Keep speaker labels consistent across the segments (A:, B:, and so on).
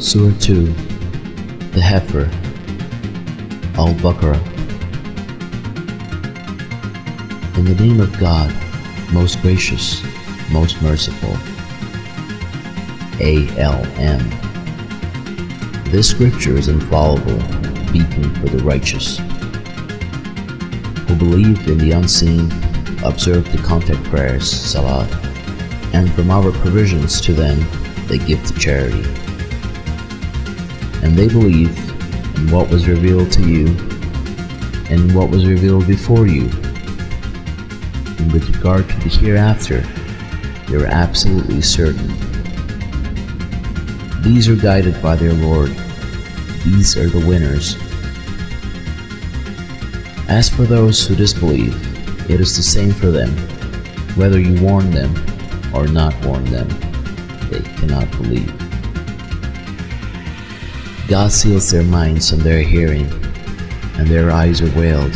A: Surah 2 The Heifer Al Baqarah In the name of God, most gracious, most merciful. ALM This scripture is infallible, beacon for the righteous, who believe in the unseen, observe the contact prayers, salat, and from our provisions to them they give to charity. And they believe in what was revealed to you and what was revealed before you. And with regard to the hereafter, they are absolutely certain. These are guided by their Lord. These are the winners. As for those who disbelieve, it is the same for them, whether you warn them or not warn them they cannot believe. God seals their minds and their hearing, and their eyes are veiled.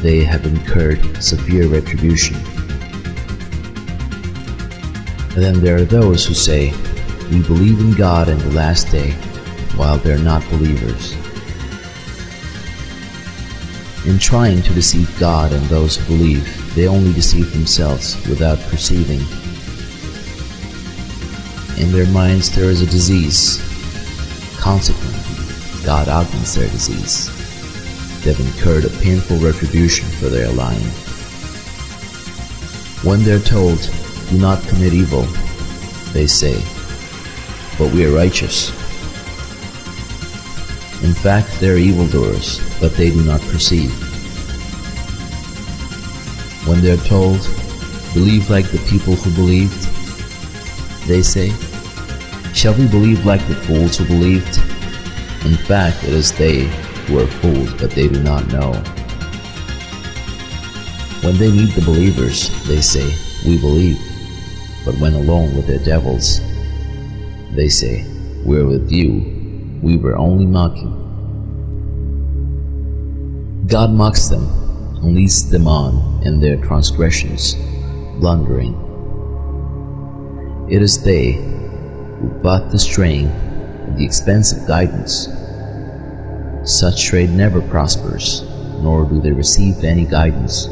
A: They have incurred severe retribution. And then there are those who say, We believe in God and the last day, while they're not believers. In trying to deceive God and those who believe, they only deceive themselves without perceiving. In their minds there is a disease. Consequently, God augments their disease. They have incurred a painful retribution for their lying. When they're told, do not commit evil, they say, but we are righteous. In fact, they are evildoers, but they do not perceive. When they are told, believe like the people who believed, they say, shall we believe like the fools who believed? In fact, it is they who are fools, but they do not know. When they meet the believers, they say, we believe. But when alone with their devils, they say, we are with you, we were only mocking. God mocks them and leads them on in their transgressions, blundering. It is they bought the strain at the expense of guidance. Such trade never prospers, nor do they receive any guidance.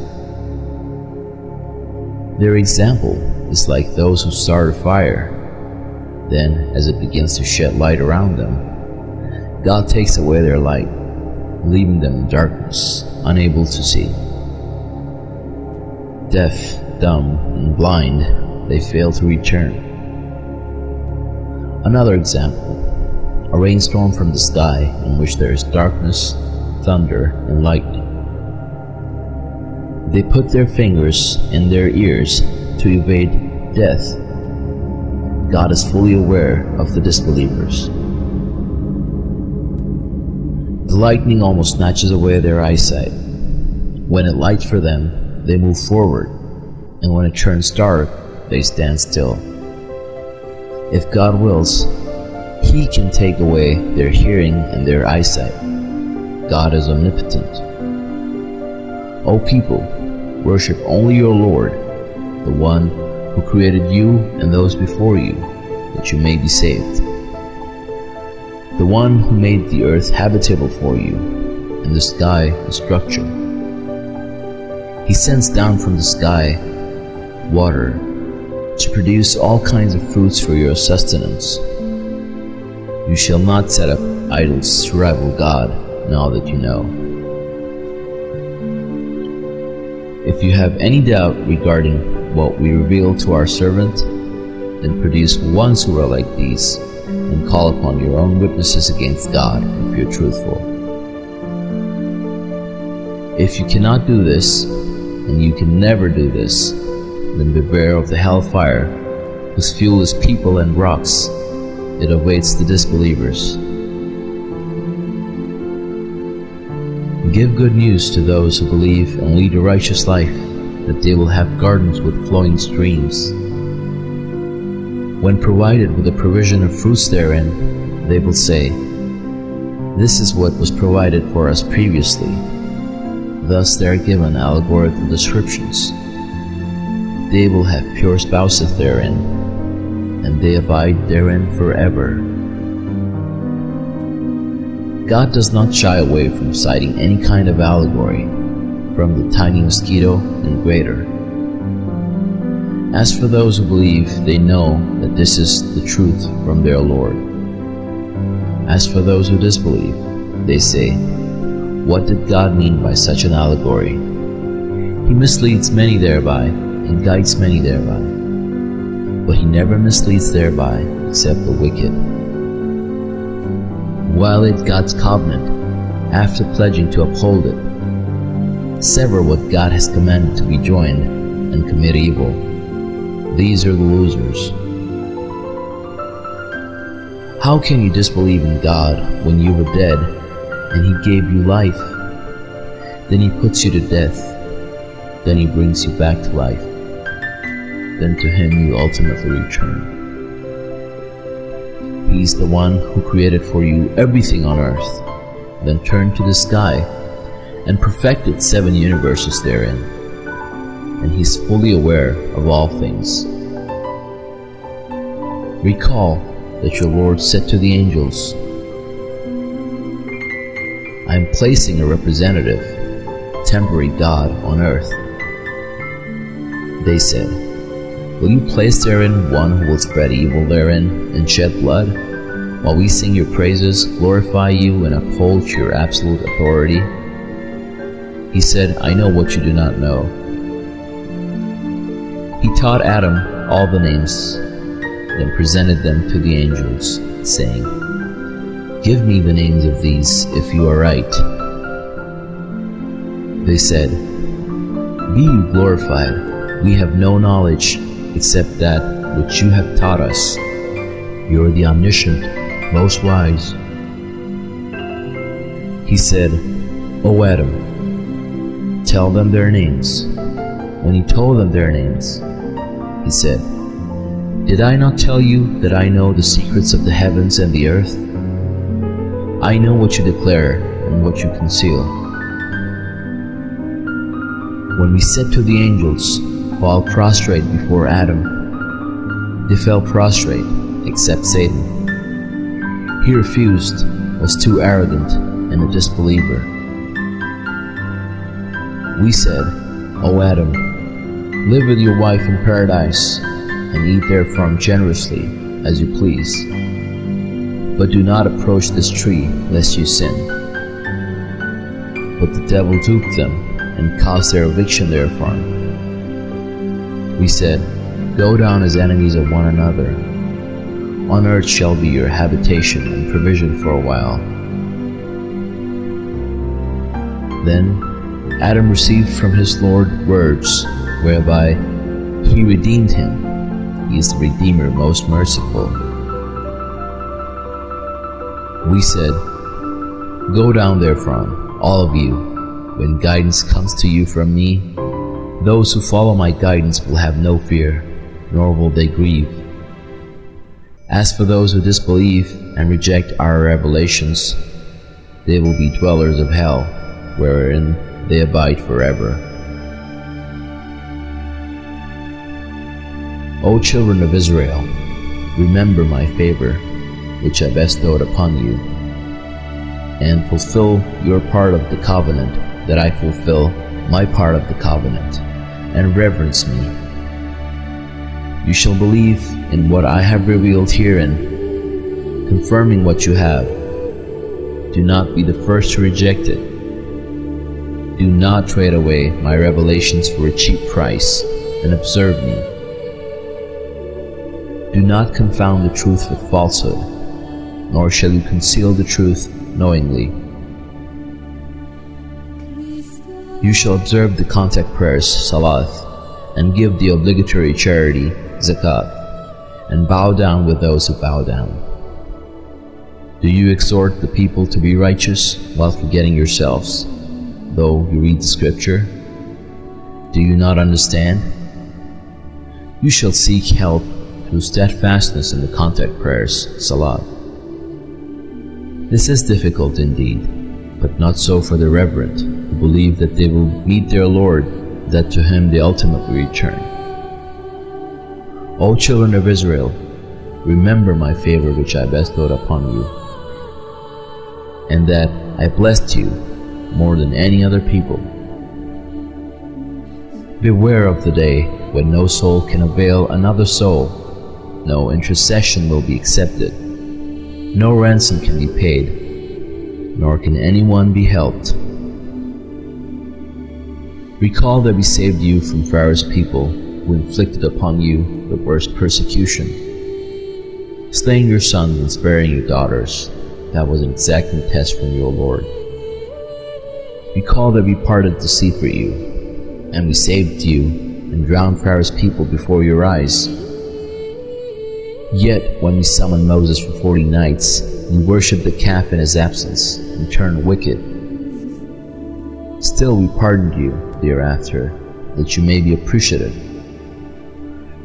A: Their example is like those who start a fire. Then, as it begins to shed light around them, God takes away their light, leaving them in darkness, unable to see. Deaf, dumb, and blind, they fail to return. Another example a rainstorm from the sky in which there is darkness, thunder, and lightning. They put their fingers in their ears to evade death. God is fully aware of the disbelievers. The lightning almost snatches away their eyesight. When it lights for them, they move forward, and when it turns dark, they stand still. If God wills, He can take away their hearing and their eyesight. God is omnipotent. O people, worship only your Lord, the one who created you and those before you, that you may be saved. The one who made the earth habitable for you, and the sky a structure. He sends down from the sky water to produce all kinds of fruits for your sustenance. You shall not set up idols to rival God, now that you know. If you have any doubt regarding what we reveal to our servant, then produce ones who are like these, and call upon your own witnesses against God if you're truthful. If you cannot do this, and you can never do this, then beware of the hellfire, whose fuel is people and rocks. It awaits the disbelievers. Give good news to those who believe and lead a righteous life, that they will have gardens with flowing streams. When provided with a provision of fruits therein, they will say, This is what was provided for us previously. Thus they are given allegorical descriptions. They will have pure spouses therein, and they abide therein forever. God does not shy away from citing any kind of allegory, from the tiny mosquito and greater. As for those who believe, they know that this is the truth from their Lord. As for those who disbelieve, they say, What did God mean by such an allegory? He misleads many thereby, and guides many thereby. But he never misleads thereby except the wicked. Violate God's covenant after pledging to uphold it. Sever what God has commanded to be joined and commit evil. These are the losers. How can you disbelieve in God when you were dead and He gave you life? Then He puts you to death. Then He brings you back to life. Then to Him you ultimately return. He is the one who created for you everything on earth, then turned to the sky and perfected seven universes therein. And He is fully aware of all things. Recall that your Lord said to the angels, I am placing a representative, temporary God on earth. They said, Will you place therein one who will spread evil therein and shed blood, while we sing your praises, glorify you, and uphold your absolute authority? He said, I know what you do not know. He taught Adam all the names then presented them to the angels, saying, Give me the names of these, if you are right. They said, Be you glorified, we have no knowledge except that which you have taught us. You are the omniscient, most wise. He said, O Adam, tell them their names. When he told them their names, he said, did I not tell you that I know the secrets of the heavens and the earth? I know what you declare and what you conceal. When we said to the angels, Fall prostrate before Adam, they fell prostrate, except Satan. He refused, was too arrogant, and a disbeliever. We said, O Adam, live with your wife in paradise and eat therefrom generously, as you please. But do not approach this tree, lest you sin. But the devil duped them, and caused their eviction therefrom. We said, Go down as enemies of one another. On earth shall be your habitation and provision for a while. Then Adam received from his Lord words whereby he redeemed him he is the Redeemer most merciful. We said, Go down therefrom, all of you, when guidance comes to you from me. Those who follow my guidance will have no fear, nor will they grieve. As for those who disbelieve and reject our revelations, they will be dwellers of hell, wherein they abide forever. O children of Israel, remember my favor, which I bestowed upon you, and fulfill your part of the covenant, that I fulfill my part of the covenant, and reverence me. You shall believe in what I have revealed herein, confirming what you have. Do not be the first to reject it. Do not trade away my revelations for a cheap price, and observe me. Do not confound the truth with falsehood, nor shall you conceal the truth knowingly. You shall observe the contact prayers, salat, and give the obligatory charity, zakat, and bow down with those who bow down. Do you exhort the people to be righteous while forgetting yourselves, though you read the scripture? Do you not understand? You shall seek help through steadfastness in the contact prayers, Salat. This is difficult indeed, but not so for the reverent, who believe that they will meet their Lord, that to Him they ultimately return. O children of Israel, remember my favor which I bestowed upon you, and that I blessed you more than any other people. Beware of the day when no soul can avail another soul, no intercession will be accepted, no ransom can be paid, nor can anyone be helped. Recall that we saved you from Pharaoh's people who inflicted upon you the worst persecution, slaying your sons and sparing your daughters. That was an exacting test from your Lord. Recall that we parted the sea for you, and we saved you and drowned Pharaoh's people before your eyes. Yet, when we summoned Moses for forty nights, you worshipped the calf in his absence and turned wicked. Still, we pardoned you thereafter, that you may be appreciative.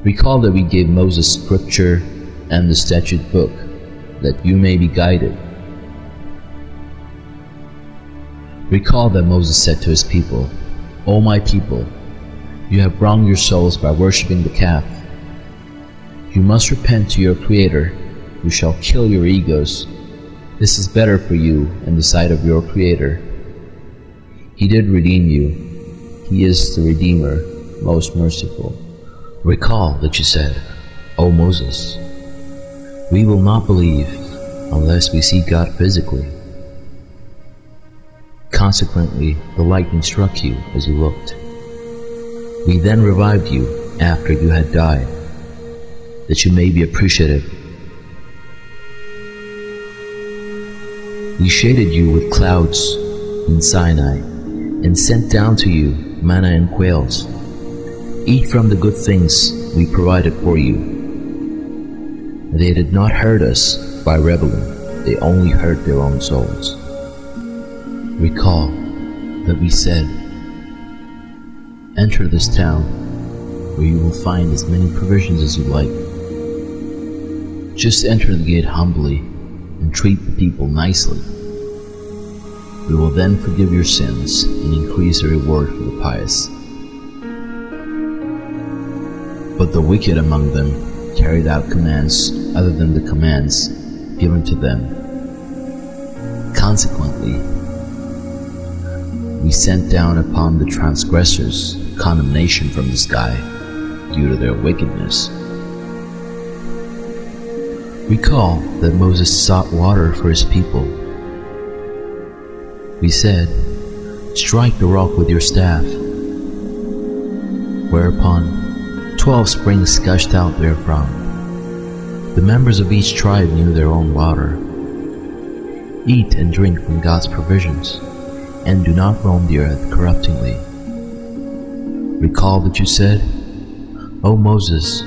A: Recall that we gave Moses scripture and the statute book, that you may be guided. Recall that Moses said to his people, O my people, you have wronged your souls by worshipping the calf. You must repent to your Creator. You shall kill your egos. This is better for you in the sight of your Creator. He did redeem you. He is the Redeemer, most merciful. Recall that you said, O Moses, we will not believe unless we see God physically. Consequently, the lightning struck you as you looked. We then revived you after you had died, that you may be appreciative. We shaded you with clouds in Sinai and sent down to you manna and quails. Eat from the good things we provided for you. They did not hurt us by rebelling, they only hurt their own souls. Recall that we said, Enter this town, where you will find as many provisions as you like. Just enter the gate humbly and treat the people nicely. We will then forgive your sins and increase the reward for the pious. But the wicked among them carried out commands other than the commands given to them. Consequently, we sent down upon the transgressors condemnation from the sky due to their wickedness. Recall that Moses sought water for his people we said, Strike the rock with your staff. Whereupon twelve springs gushed out therefrom. The members of each tribe knew their own water. Eat and drink from God's provisions, and do not roam the earth corruptingly. Recall that you said, O Moses,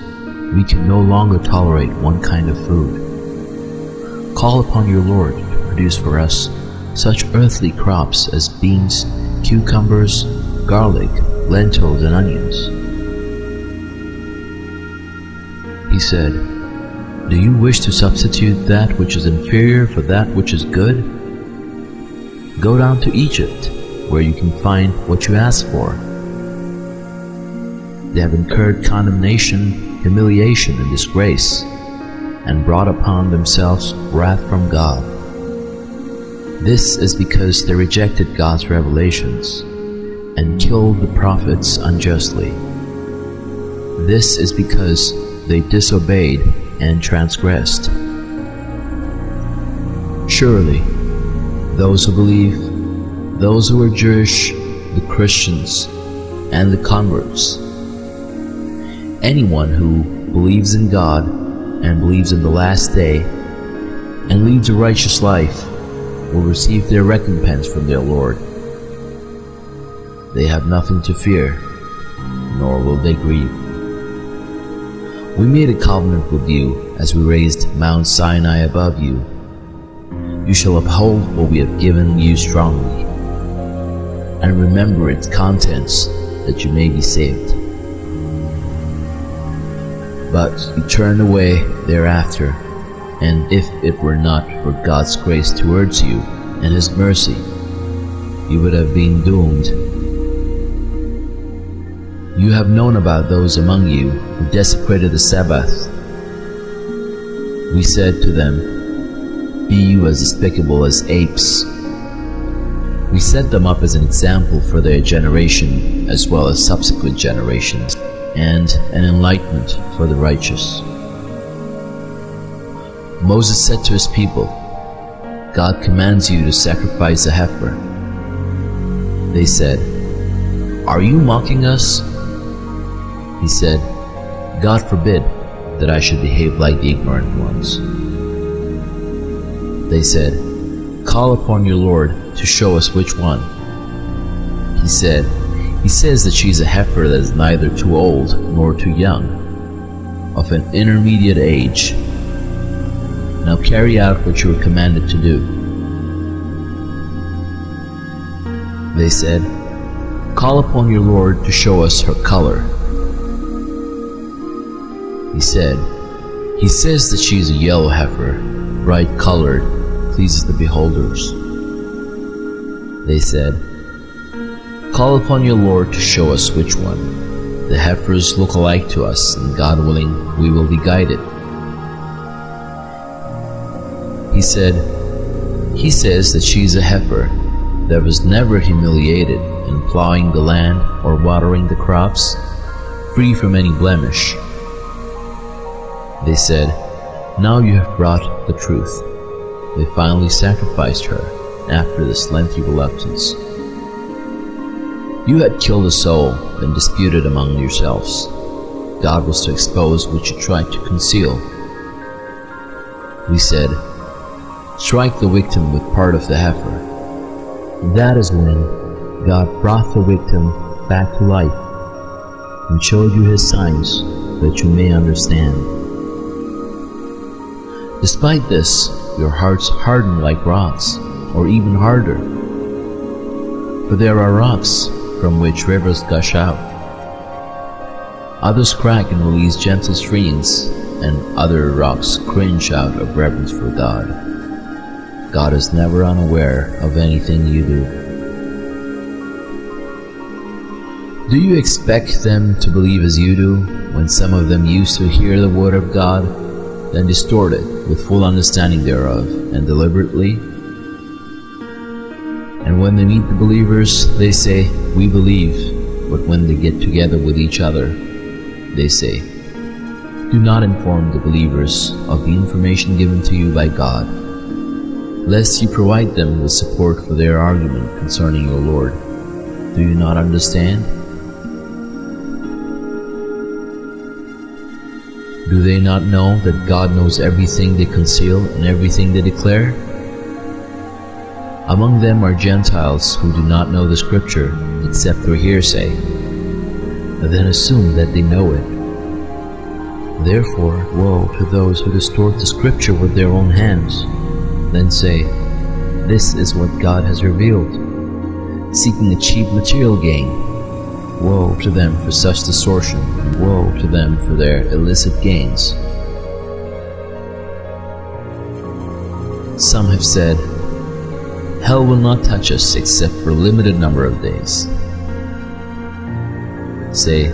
A: we can no longer tolerate one kind of food. Call upon your Lord to produce for us such earthly crops as beans, cucumbers, garlic, lentils, and onions. He said, Do you wish to substitute that which is inferior for that which is good? Go down to Egypt, where you can find what you ask for. They have incurred condemnation, humiliation, and disgrace, and brought upon themselves wrath from God. This is because they rejected God's revelations and killed the prophets unjustly. This is because they disobeyed and transgressed. Surely, those who believe, those who are Jewish, the Christians, and the converts, anyone who believes in God and believes in the last day and leads a righteous life will receive their recompense from their Lord. They have nothing to fear, nor will they grieve. We made a covenant with you as we raised Mount Sinai above you. You shall uphold what we have given you strongly, and remember its contents, that you may be saved. But you turned away thereafter and if it were not for God's grace towards you and His mercy, you would have been doomed. You have known about those among you who desecrated the Sabbath. We said to them, Be you as despicable as apes. We set them up as an example for their generation as well as subsequent generations, and an enlightenment for the righteous. Moses said to his people, God commands you to sacrifice a heifer. They said, Are you mocking us? He said, God forbid that I should behave like the ignorant ones. They said, Call upon your Lord to show us which one. He said, He says that she is a heifer that is neither too old nor too young, of an intermediate age. Now carry out what you were commanded to do. They said, Call upon your Lord to show us her color. He said, He says that she is a yellow heifer, bright colored, pleases the beholders. They said, Call upon your Lord to show us which one. The heifers look alike to us, and God willing, we will be guided. He said, He says that she is a heifer that was never humiliated in plowing the land or watering the crops, free from any blemish. They said, Now you have brought the truth. They finally sacrificed her after this lengthy reluctance. You had killed a soul and disputed among yourselves. God was to expose what you tried to conceal. We said, Strike the victim with part of the heifer. That is when God brought the victim back to life and showed you his signs that you may understand. Despite this, your hearts harden like rocks, or even harder. For there are rocks from which rivers gush out. Others crack and release gentle streams, and other rocks cringe out of reverence for God. God is never unaware of anything you do. Do you expect them to believe as you do when some of them used to hear the word of God, then distort it with full understanding thereof, and deliberately? And when they meet the believers, they say, We believe, but when they get together with each other, they say, Do not inform the believers of the information given to you by God, lest you provide them with support for their argument concerning your Lord. Do you not understand? Do they not know that God knows everything they conceal and everything they declare? Among them are Gentiles who do not know the Scripture except through hearsay, then assume that they know it. Therefore, woe to those who distort the Scripture with their own hands, then say, This is what God has revealed, seeking a cheap material gain. Woe to them for such distortion, and woe to them for their illicit gains. Some have said, Hell will not touch us except for a limited number of days. Say,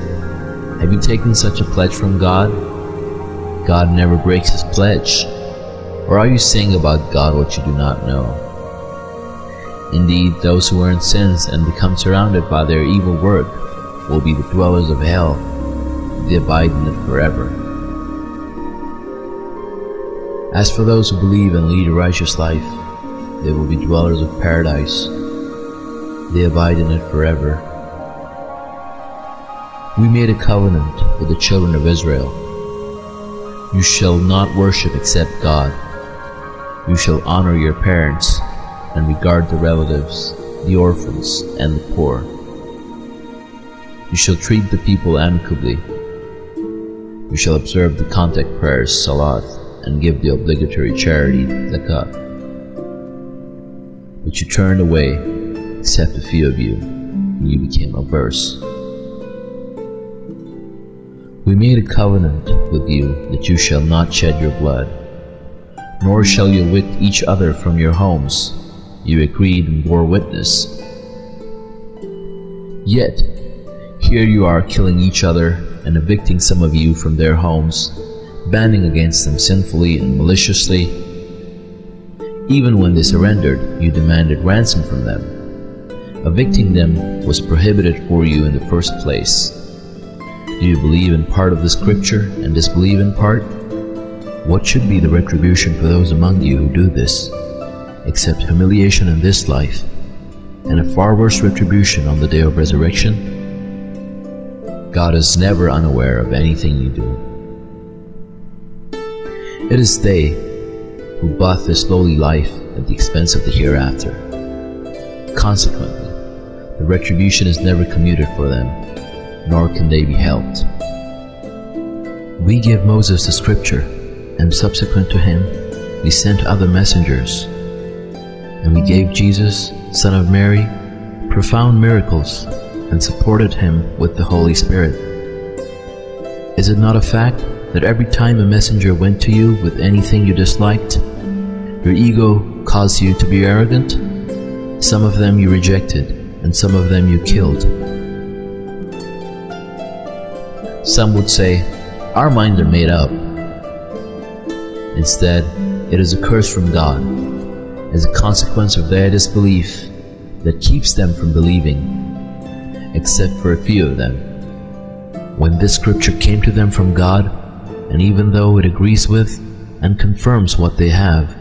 A: have you taken such a pledge from God? God never breaks his pledge. Or are you saying about God what you do not know? Indeed, those who are in sins and become surrounded by their evil work will be the dwellers of hell. They abide in it forever. As for those who believe and lead a righteous life, they will be dwellers of paradise. They abide in it forever. We made a covenant with the children of Israel. You shall not worship except God. You shall honor your parents and regard the relatives, the orphans, and the poor. You shall treat the people amicably. You shall observe the contact prayers, salat, and give the obligatory charity, zakat. But you turned away, except a few of you, and you became averse. We made a covenant with you that you shall not shed your blood, nor shall you evict each other from your homes. You agreed and bore witness. Yet, here you are killing each other and evicting some of you from their homes, banning against them sinfully and maliciously. Even when they surrendered, you demanded ransom from them. Evicting them was prohibited for you in the first place. Do you believe in part of the scripture and disbelieve in part? What should be the retribution for those among you who do this, except humiliation in this life, and a far worse retribution on the day of resurrection? God is never unaware of anything you do. It is they who bought this lowly life at the expense of the hereafter. Consequently, the retribution is never commuted for them, nor can they be helped. We give Moses the scripture, and subsequent to him, we sent other messengers. And we gave Jesus, son of Mary, profound miracles and supported him with the Holy Spirit. Is it not a fact that every time a messenger went to you with anything you disliked, your ego caused you to be arrogant? Some of them you rejected, and some of them you killed. Some would say, Our minds are made up. Instead, it is a curse from God, as a consequence of their disbelief that keeps them from believing except for a few of them. When this scripture came to them from God, and even though it agrees with and confirms what they have,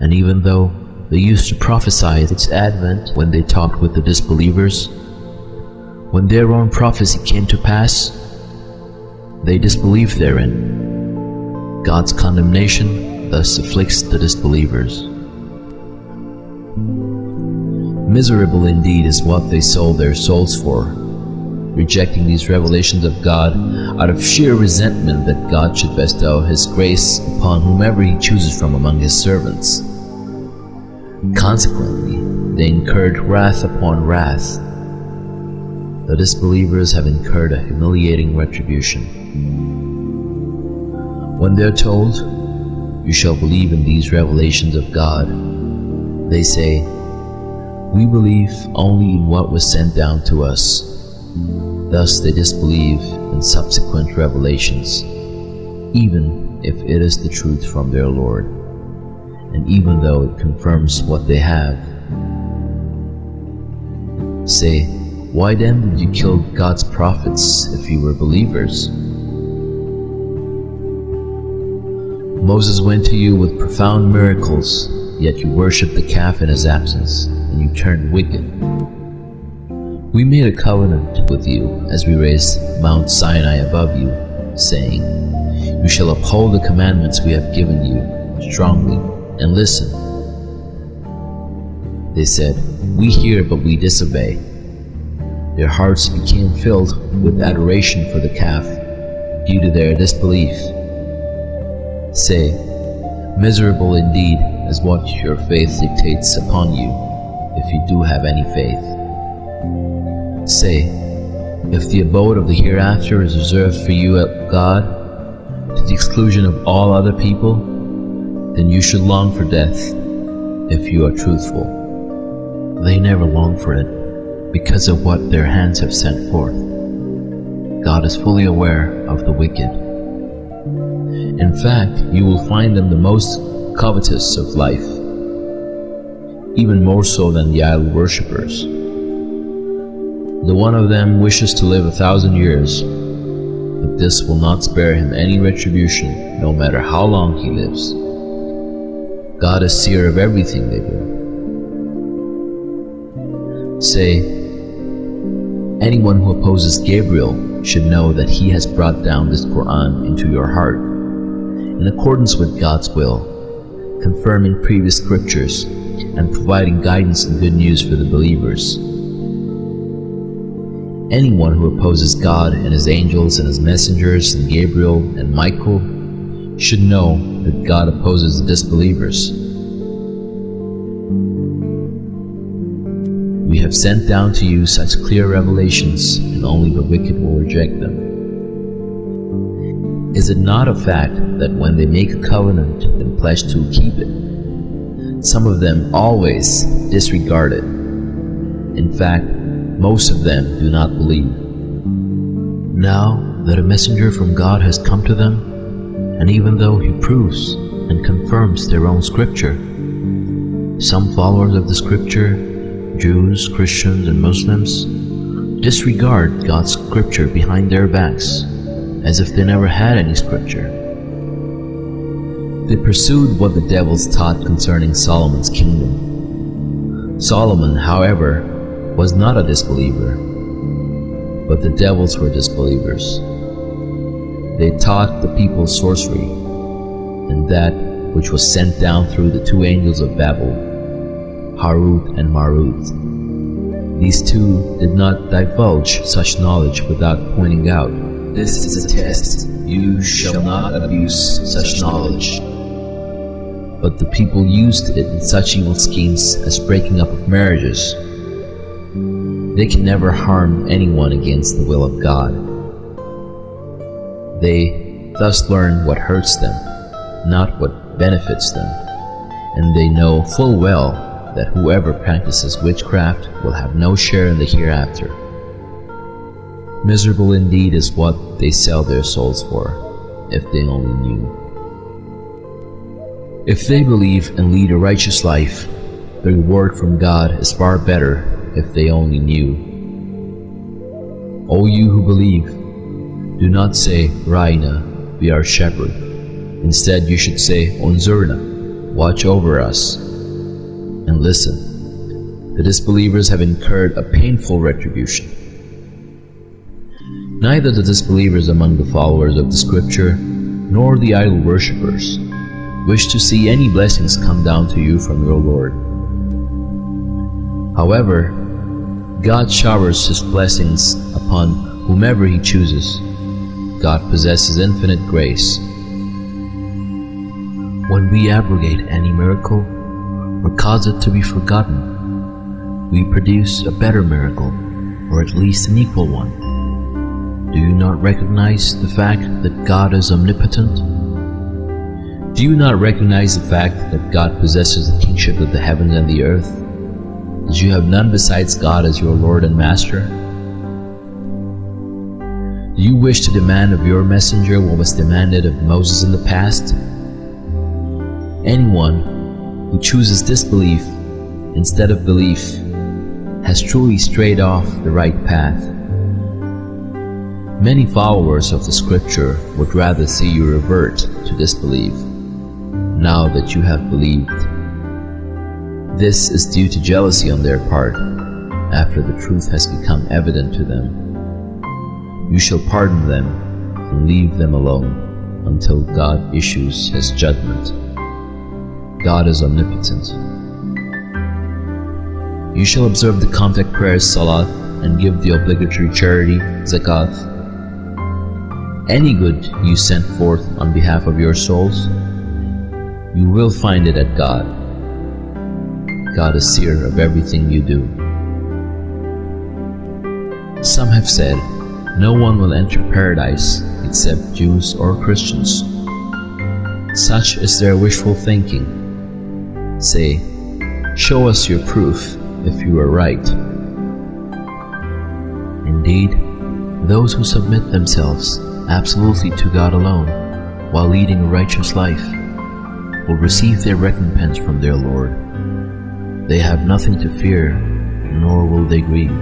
A: and even though they used to prophesy its advent when they talked with the disbelievers, when their own prophecy came to pass, they disbelieved therein. God's condemnation thus afflicts the disbelievers. Miserable indeed is what they sold their souls for, rejecting these revelations of God out of sheer resentment that God should bestow His grace upon whomever He chooses from among His servants. Consequently, they incurred wrath upon wrath. The disbelievers have incurred a humiliating retribution. When they're told, You shall believe in these revelations of God, they say, we believe only in what was sent down to us. Thus they disbelieve in subsequent revelations, even if it is the truth from their Lord, and even though it confirms what they have. Say, why then did you kill God's prophets if you were believers? Moses went to you with profound miracles, yet you worshipped the calf in his absence and you turned wicked. We made a covenant with you as we raised Mount Sinai above you, saying, You shall uphold the commandments we have given you strongly, and listen. They said, We hear, but we disobey. Their hearts became filled with adoration for the calf due to their disbelief. Say, Miserable indeed is what your faith dictates upon you if you do have any faith. Say, if the abode of the hereafter is reserved for you at God, to the exclusion of all other people, then you should long for death if you are truthful. They never long for it because of what their hands have sent forth. God is fully aware of the wicked. In fact, you will find them the most covetous of life even more so than the idol worshippers. The one of them wishes to live a thousand years, but this will not spare him any retribution, no matter how long he lives. God is seer of everything they do. Say, anyone who opposes Gabriel should know that he has brought down this Quran into your heart, in accordance with God's will, confirming previous scriptures and providing guidance and good news for the believers. Anyone who opposes God and His angels and His messengers and Gabriel and Michael should know that God opposes the disbelievers. We have sent down to you such clear revelations, and only the wicked will reject them. Is it not a fact that when they make a covenant and pledge to keep it, some of them always disregard it. In fact, most of them do not believe. Now that a messenger from God has come to them, And even though he proves and confirms their own scripture, some followers of the scripture, Jews, Christians, and Muslims, disregard God's scripture behind their backs as if they never had any scripture. They pursued what the devils taught concerning Solomon's kingdom. Solomon, however, was not a disbeliever, but the devils were disbelievers. They taught the people sorcery, and that which was sent down through the two angels of Babel, Harut and Marut. These two did not divulge such knowledge without pointing out, This is a test, you shall not abuse such knowledge. But the people used it in such evil schemes as breaking up of marriages. They can never harm anyone against the will of God. They thus learn what hurts them, not what benefits them, and they know full well that whoever practices witchcraft will have no share in the hereafter. Miserable indeed is what they sell their souls for, if they only knew. If they believe and lead a righteous life, the reward from God is far better if they only knew. O you who believe, do not say, Ra'ina, be our shepherd. Instead, you should say, Unzurna, watch over us. And listen, the disbelievers have incurred a painful retribution. Neither the disbelievers among the followers of the Scripture, nor the idol worshippers, wish to see any blessings come down to you from your Lord. However, God showers His blessings upon whomever He chooses. God possesses infinite grace. When we abrogate any miracle or cause it to be forgotten, we produce a better miracle, or at least an equal one. Do you not recognize the fact that God is omnipotent? Do you not recognize the fact that God possesses the kingship of the heavens and the earth? That you have none besides God as your Lord and Master? Do you wish to demand of your messenger what was demanded of Moses in the past? Anyone who chooses disbelief instead of belief has truly strayed off the right path. Many followers of the scripture would rather see you revert to disbelief now that you have believed. This is due to jealousy on their part after the truth has become evident to them. You shall pardon them and leave them alone until God issues his judgment. God is omnipotent. You shall observe the contact prayers Salat and give the obligatory charity Zakat. Any good you send forth on behalf of your souls, you will find it at God. God is seer of everything you do. Some have said, no one will enter paradise except Jews or Christians. Such is their wishful thinking. Say, show us your proof if you are right. Indeed, those who submit themselves absolutely to God alone while leading a righteous life will receive their recompense from their Lord. They have nothing to fear, nor will they grieve.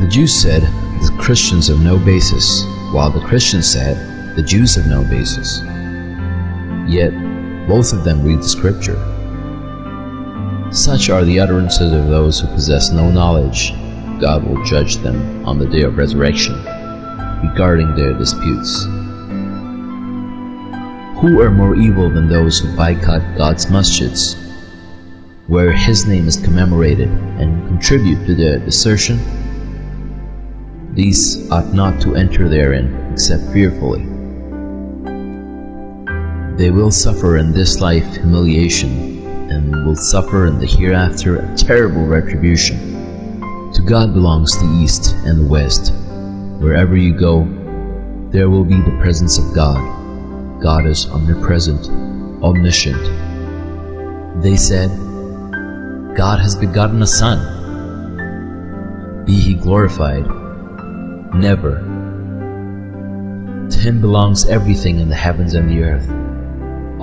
A: The Jews said, the Christians have no basis, while the Christians said, the Jews have no basis. Yet, both of them read the Scripture. Such are the utterances of those who possess no knowledge. God will judge them on the day of resurrection regarding their disputes. Who are more evil than those who boycott God's masjids, where His name is commemorated, and contribute to their desertion? These ought not to enter therein except fearfully. They will suffer in this life humiliation, and will suffer in the hereafter a terrible retribution. To God belongs the east and the west. Wherever you go, there will be the presence of God. God is omnipresent, omniscient. They said, God has begotten a son. Be he glorified. Never. To him belongs everything in the heavens and the earth.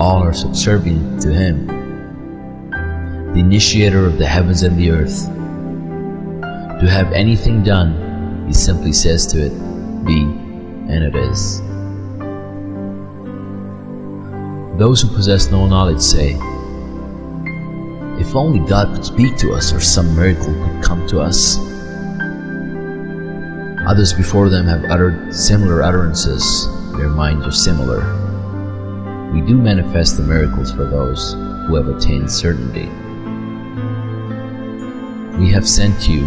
A: All are subservient to him. The initiator of the heavens and the earth. To have anything done, he simply says to it, Be, and it is. Those who possess no knowledge say, If only God could speak to us or some miracle could come to us. Others before them have uttered similar utterances, their minds are similar. We do manifest the miracles for those who have attained certainty. We have sent you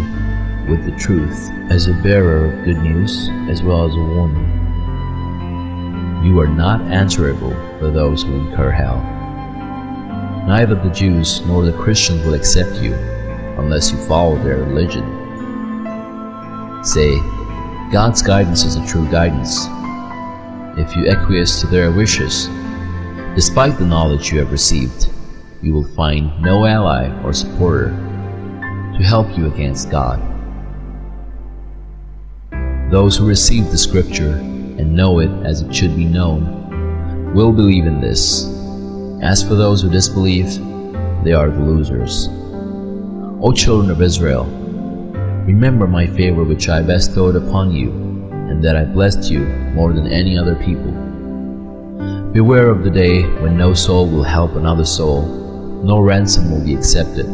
A: with the truth as a bearer of good news as well as a warning. You are not answerable for those who incur hell. Neither the Jews nor the Christians will accept you unless you follow their religion. Say, God's guidance is a true guidance. If you acquiesce to their wishes, despite the knowledge you have received, you will find no ally or supporter to help you against God. Those who receive the Scripture and know it as it should be known will believe in this. As for those who disbelieve, they are the losers. O children of Israel, Remember my favor which I bestowed upon you, and that I blessed you more than any other people. Beware of the day when no soul will help another soul, no ransom will be accepted,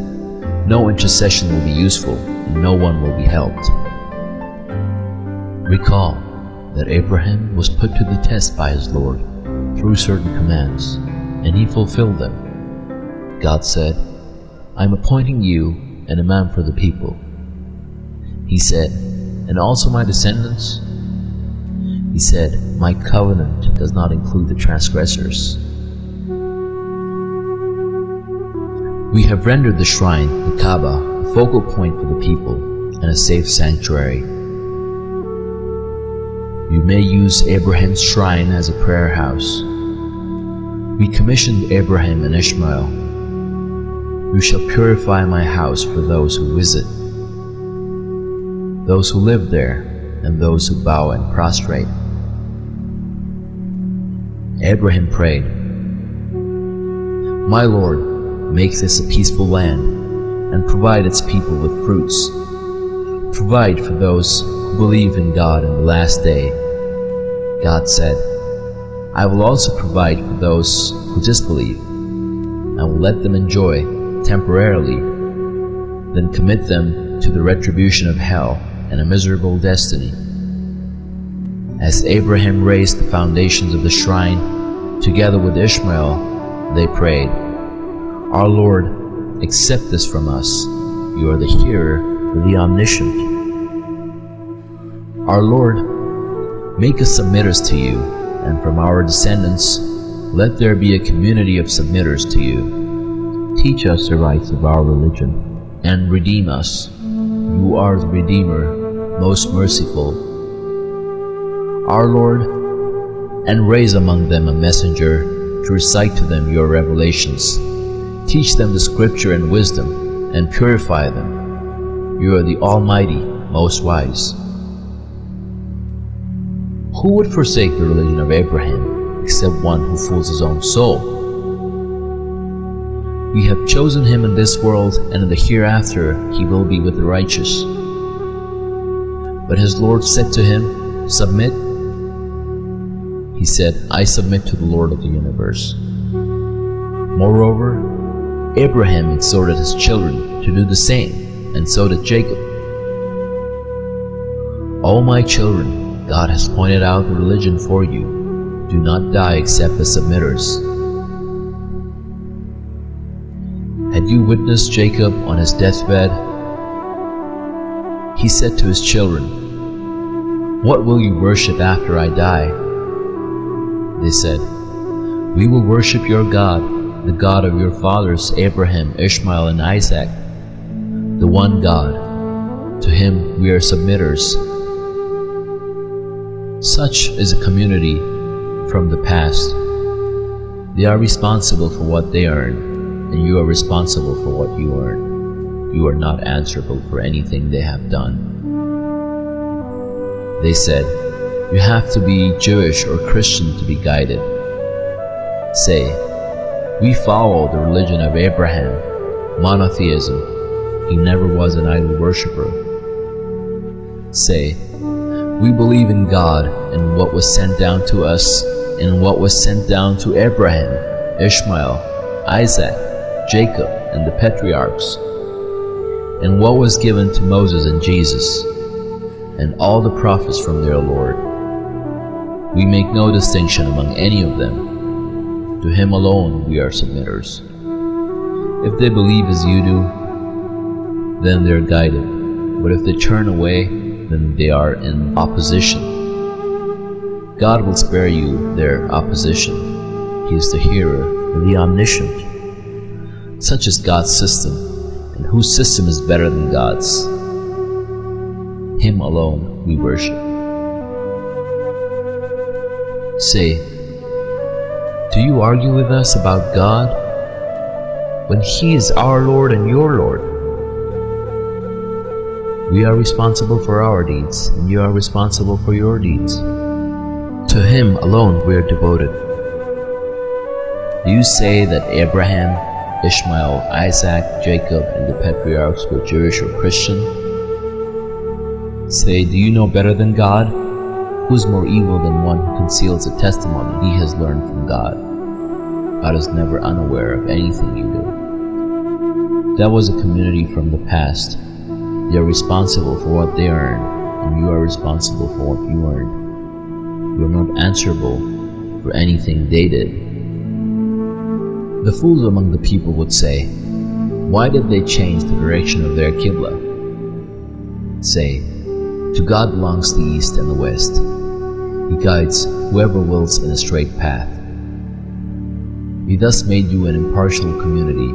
A: no intercession will be useful, and no one will be helped. Recall that Abraham was put to the test by his Lord through certain commands, and he fulfilled them. God said, I am appointing you an imam for the people. He said, And also my descendants? He said, My covenant does not include the transgressors. We have rendered the shrine, the Kaaba, a focal point for the people and a safe sanctuary. You may use Abraham's shrine as a prayer house. We commissioned Abraham and Ishmael. You shall purify my house for those who visit those who live there, and those who bow and prostrate. Abraham prayed, My Lord, make this a peaceful land, and provide its people with fruits. Provide for those who believe in God in the last day. God said, I will also provide for those who disbelieve, and will let them enjoy temporarily, then commit them to the retribution of hell and a miserable destiny. As Abraham raised the foundations of the shrine, together with Ishmael, they prayed, Our Lord, accept this from us. You are the hearer, the omniscient. Our Lord, make us submitters to you, and from our descendants, let there be a community of submitters to you. Teach us the rites of our religion, and redeem us. You are the Redeemer, most merciful. Our Lord, and raise among them a messenger to recite to them your revelations. Teach them the scripture and wisdom, and purify them. You are the Almighty, most wise. Who would forsake the religion of Abraham except one who fools his own soul? We have chosen him in this world, and in the hereafter he will be with the righteous. But his Lord said to him, Submit. He said, I submit to the Lord of the universe. Moreover, Abraham exhorted his children to do the same, and so did Jacob. O my children, God has pointed out religion for you. Do not die except as submitters. Had you witnessed Jacob on his deathbed? He said to his children, what will you worship after I die? They said, We will worship your God, the God of your fathers Abraham, Ishmael, and Isaac, the one God. To him we are submitters. Such is a community from the past. They are responsible for what they earn, and you are responsible for what you earn. You are not answerable for anything they have done. They said, You have to be Jewish or Christian to be guided. Say, we follow the religion of Abraham, monotheism. He never was an idol worshiper. Say, we believe in God and what was sent down to us and what was sent down to Abraham, Ishmael, Isaac, Jacob, and the patriarchs, and what was given to Moses and Jesus, and all the prophets from their Lord. We make no distinction among any of them to Him alone we are submitters. If they believe as you do, then they are guided. But if they turn away, then they are in opposition. God will spare you their opposition. He is the hearer, the omniscient. Such is God's system, and whose system is better than God's? Him alone we worship. Say, do you argue with us about God when He is our Lord and your Lord? We are responsible for our deeds, and you are responsible for your deeds. To Him alone we are devoted. Do you say that Abraham, Ishmael, Isaac, Jacob, and the patriarchs were Jewish or Christian? Say, do you know better than God? Who is more evil than one who conceals a testimony he has learned from God? God is never unaware of anything you do. That was a community from the past. They are responsible for what they earn, and you are responsible for what you earned. You are not answerable for anything they did. The fools among the people would say, Why did they change the direction of their Qibla? Say, To God belongs the east and the west. He guides whoever wills in a straight path. He thus made you an impartial community,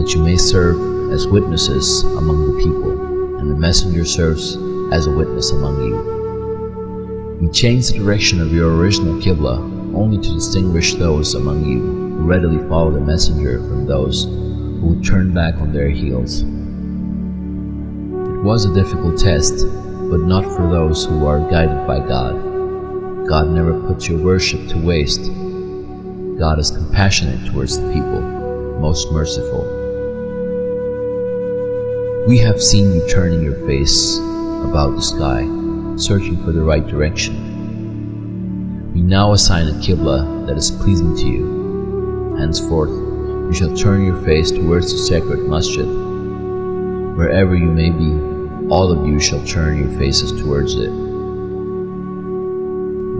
A: that you may serve as witnesses among the people, and the messenger serves as a witness among you. He changed the direction of your original Qibla only to distinguish those among you who readily follow the messenger from those who turn back on their heels. It was a difficult test, but not for those who are guided by God. God never puts your worship to waste. God is compassionate towards the people, most merciful. We have seen you turning your face about the sky, searching for the right direction. We now assign a Qibla that is pleasing to you. Henceforth, you shall turn your face towards the sacred masjid. Wherever you may be, all of you shall turn your faces towards it.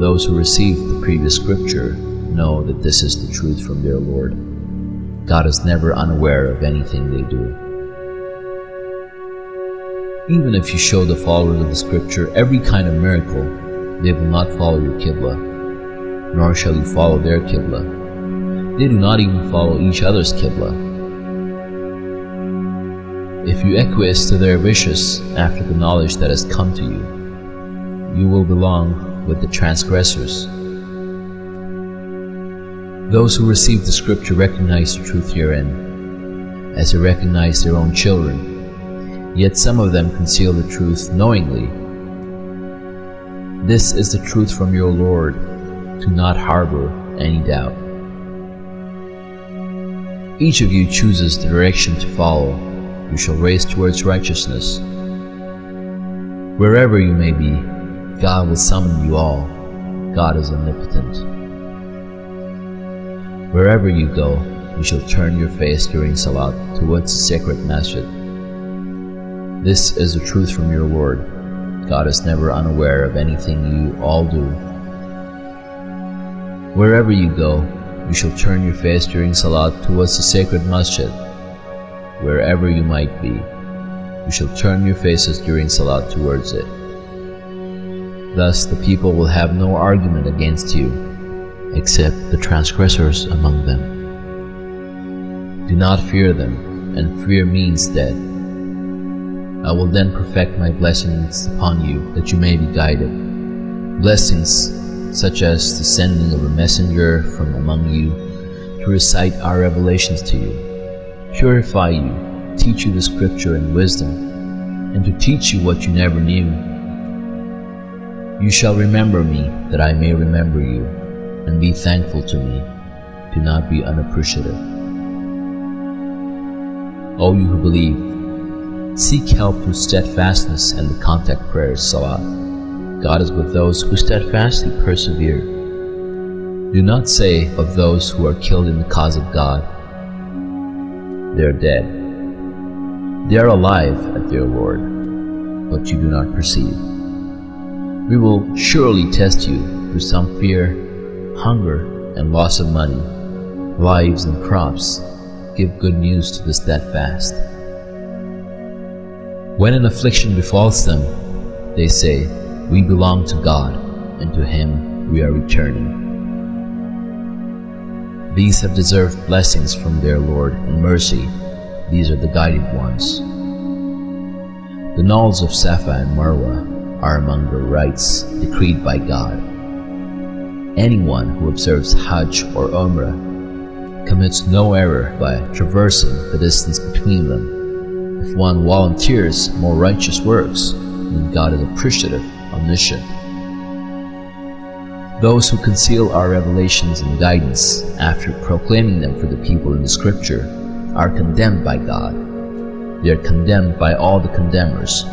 A: Those who received the previous scripture know that this is the truth from their Lord. God is never unaware of anything they do. Even if you show the followers of the scripture every kind of miracle, they will not follow your Qibla, nor shall you follow their Qibla. They do not even follow each other's Qibla if you acquiesce to their wishes after the knowledge that has come to you, you will belong with the transgressors. Those who receive the scripture recognize the truth herein, as they recognize their own children, yet some of them conceal the truth knowingly. This is the truth from your Lord, do not harbor any doubt. Each of you chooses the direction to follow you shall race towards righteousness. Wherever you may be, God will summon you all. God is omnipotent. Wherever you go, you shall turn your face during Salat towards the sacred masjid. This is the truth from your Lord. God is never unaware of anything you all do. Wherever you go, you shall turn your face during Salat towards the sacred masjid wherever you might be. You shall turn your faces during Salat towards it. Thus the people will have no argument against you, except the transgressors among them. Do not fear them, and fear means death. I will then perfect my blessings upon you, that you may be guided. Blessings such as the sending of a messenger from among you to recite our revelations to you purify you, teach you the scripture and wisdom, and to teach you what you never knew. You shall remember me, that I may remember you, and be thankful to me. Do not be unappreciative. O you who believe, seek help through steadfastness and the contact prayers, Salah. God is with those who steadfastly persevere. Do not say of those who are killed in the cause of God, they are dead. They are alive at their Lord, but you do not perceive. We will surely test you through some fear, hunger, and loss of money, lives and crops. Give good news to the steadfast. When an affliction befalls them, they say, We belong to God, and to Him we are returning. These have deserved blessings from their Lord and mercy. These are the guided ones. The knolls of Safa and Marwa are among the rites decreed by God. Anyone who observes Hajj or Umrah commits no error by traversing the distance between them. If one volunteers more righteous works, then God is appreciative, omniscient. Those who conceal our revelations and guidance after proclaiming them for the people in the scripture are condemned by God. They are condemned by all the condemners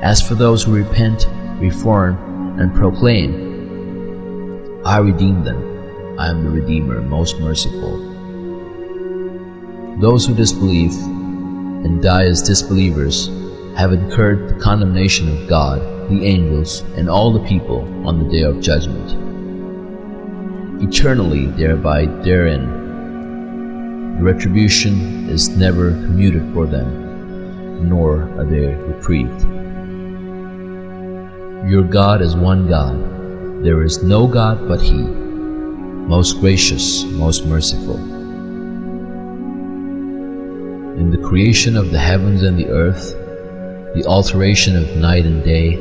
A: as for those who repent, reform, and proclaim, I redeem them. I am the Redeemer, most merciful. Those who disbelieve and die as disbelievers have incurred the condemnation of God, the angels, and all the people on the day of judgment. Eternally thereby therein, the retribution is never commuted for them, nor are they reprieved. Your God is one God. There is no God but He, most gracious, most merciful. In the creation of the heavens and the earth, the alteration of night and day,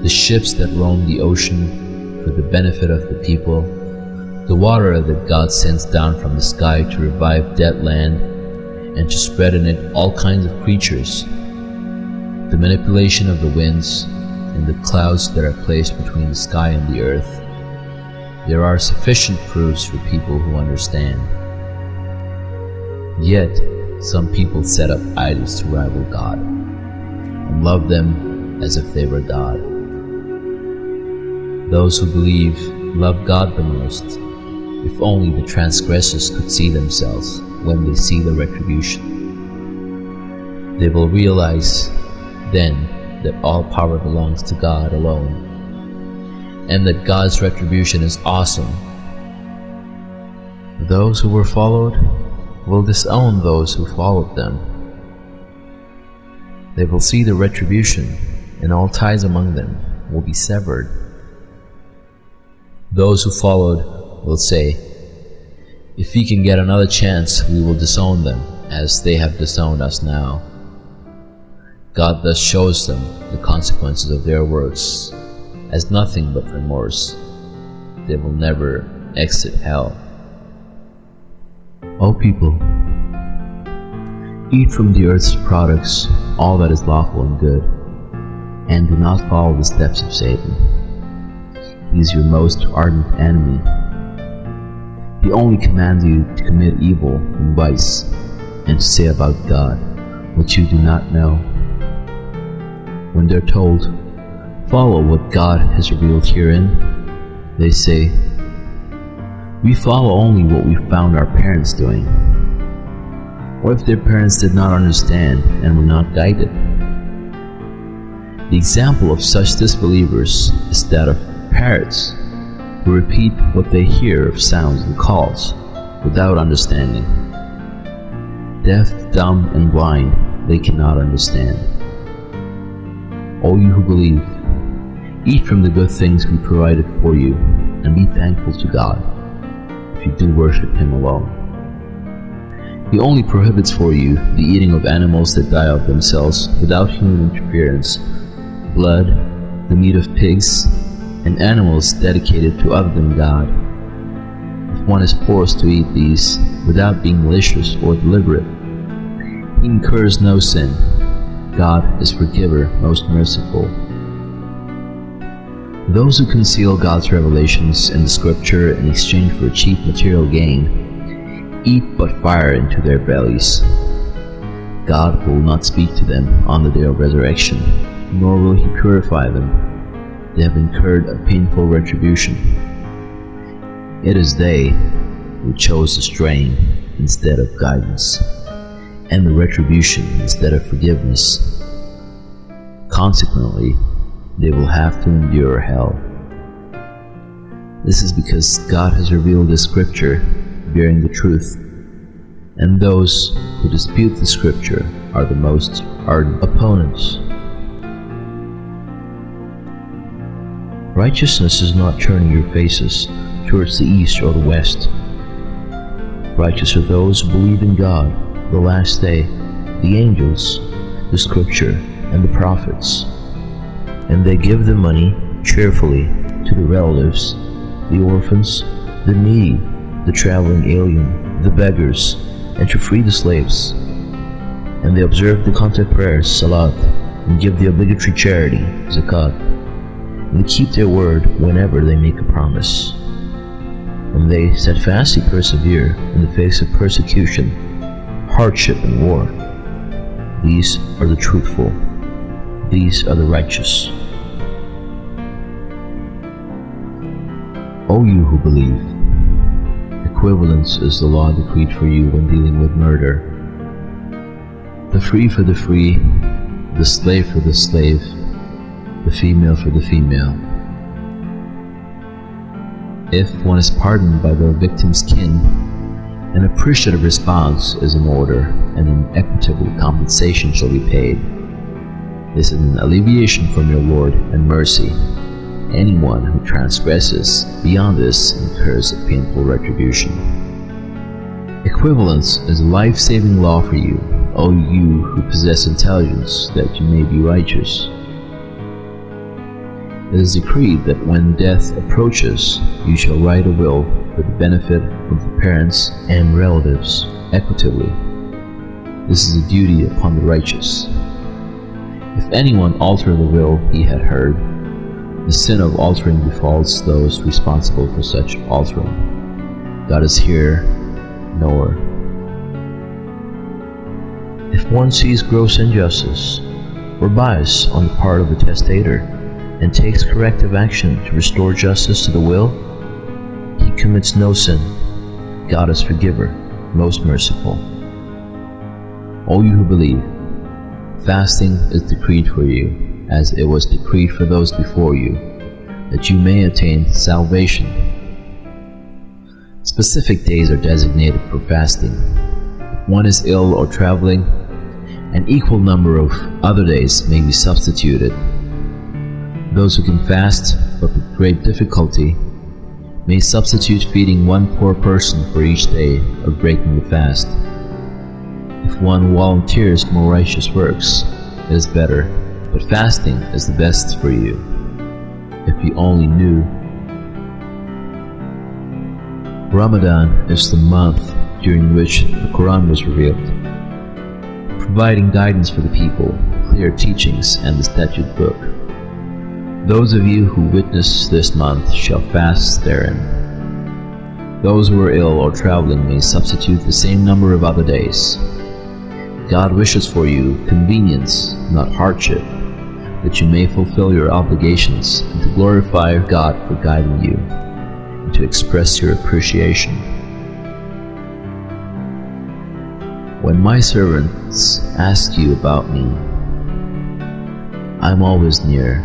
A: the ships that roam the ocean for the benefit of the people, the water that God sends down from the sky to revive dead land and to spread in it all kinds of creatures, the manipulation of the winds, and the clouds that are placed between the sky and the earth. There are sufficient proofs for people who understand. Yet, some people set up idols to rival God and love them as if they were God. Those who believe love God the most, if only the transgressors could see themselves when they see the retribution. They will realize then that all power belongs to God alone, and that God's retribution is awesome. Those who were followed will disown those who followed them. They will see the retribution, and all ties among them will be severed. Those who followed will say, If we can get another chance, we will disown them, as they have disowned us now. God thus shows them the consequences of their works as nothing but remorse. They will never exit hell. O people, eat from the earth's products all that is lawful and good, and do not follow the steps of Satan. He is your most ardent enemy. He only commands you to commit evil and vice, and to say about God what you do not know when they're told, follow what God has revealed herein, they say, we follow only what we found our parents doing. What if their parents did not understand and were not guided? The example of such disbelievers is that of parrots who repeat what they hear of sounds and calls without understanding. Deaf, dumb, and blind, they cannot understand all you who believe, eat from the good things we provided for you, and be thankful to God, you do worship Him alone. He only prohibits for you the eating of animals that die of themselves without human interference, blood, the meat of pigs, and animals dedicated to other than God. If one is forced to eat these without being malicious or deliberate, he incurs no sin God is forgiver, most merciful. Those who conceal God's revelations in the scripture in exchange for a cheap material gain eat but fire into their bellies. God will not speak to them on the day of resurrection, nor will he purify them. They have incurred a painful retribution. It is they who chose the strain instead of guidance, and the retribution instead of forgiveness. Consequently, they will have to endure hell. This is because God has revealed the Scripture bearing the truth, and those who dispute the Scripture are the most ardent opponents. Righteousness is not turning your faces towards the east or the west. Righteous are those who believe in God, the last day, the angels, the Scripture, and the prophets and they give the money cheerfully to the relatives, the orphans, the needy, the traveling alien, the beggars, and to free the slaves. And they observe the contact prayers, salat, and give the obligatory charity, zakat. And they keep their word whenever they make a promise. And they steadfastly persevere in the face of persecution, hardship, and war. These are the truthful. These are the righteous. O you who believe, equivalence is the law decreed for you when dealing with murder. The free for the free, the slave for the slave, the female for the female. If one is pardoned by the victim's kin, an appreciative response is in order and an equitable compensation shall be paid. This is an alleviation from your Lord and mercy Anyone who transgresses beyond this incurs a painful retribution. Equivalence is a life-saving law for you, O you who possess intelligence, that you may be righteous. It is decreed that when death approaches, you shall write a will for the benefit of the parents and relatives equitably. This is a duty upon the righteous. If anyone alter the will he had heard, the sin of altering befalls those responsible for such altering. God is here, nowhere. If one sees gross injustice or bias on the part of the testator and takes corrective action to restore justice to the will, he commits no sin. God is forgiver, most merciful. All you who believe, fasting is decreed for you as it was decreed for those before you, that you may attain salvation. Specific days are designated for fasting. If one is ill or traveling, an equal number of other days may be substituted. Those who can fast, but with great difficulty, may substitute feeding one poor person for each day of breaking the fast. If one volunteers more righteous works, it is better but fasting is the best for you. If you only knew. Ramadan is the month during which the Quran was revealed, providing guidance for the people, clear teachings, and the statute book. Those of you who witness this month shall fast therein. Those who are ill or traveling may substitute the same number of other days. God wishes for you convenience, not hardship that you may fulfill your obligations and to glorify God for guiding you, and to express your appreciation. When my servants ask you about me, I am always near.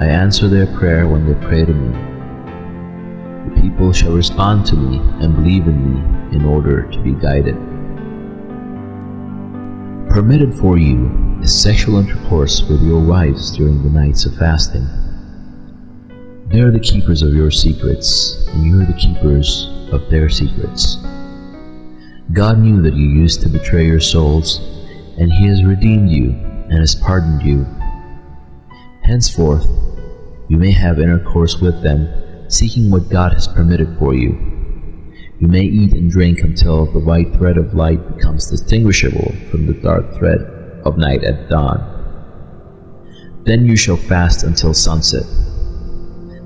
A: I answer their prayer when they pray to me. The people shall respond to me and believe in me in order to be guided. Permitted for you is sexual intercourse with your wives during the nights of fasting. They are the keepers of your secrets, and you are the keepers of their secrets. God knew that you used to betray your souls, and He has redeemed you and has pardoned you. Henceforth, you may have intercourse with them, seeking what God has permitted for you you may eat and drink until the white thread of light becomes distinguishable from the dark thread of night at dawn. Then you shall fast until sunset.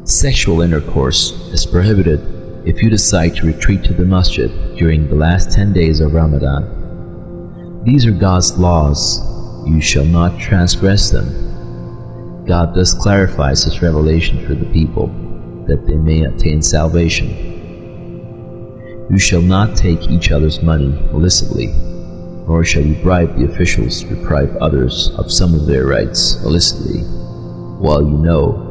A: Sexual intercourse is prohibited if you decide to retreat to the masjid during the last 10 days of Ramadan. These are God's laws. You shall not transgress them. God thus clarifies His revelation for the people that they may attain salvation. You shall not take each other's money illicitly, nor shall you bribe the officials to deprive others of some of their rights illicitly, while you know.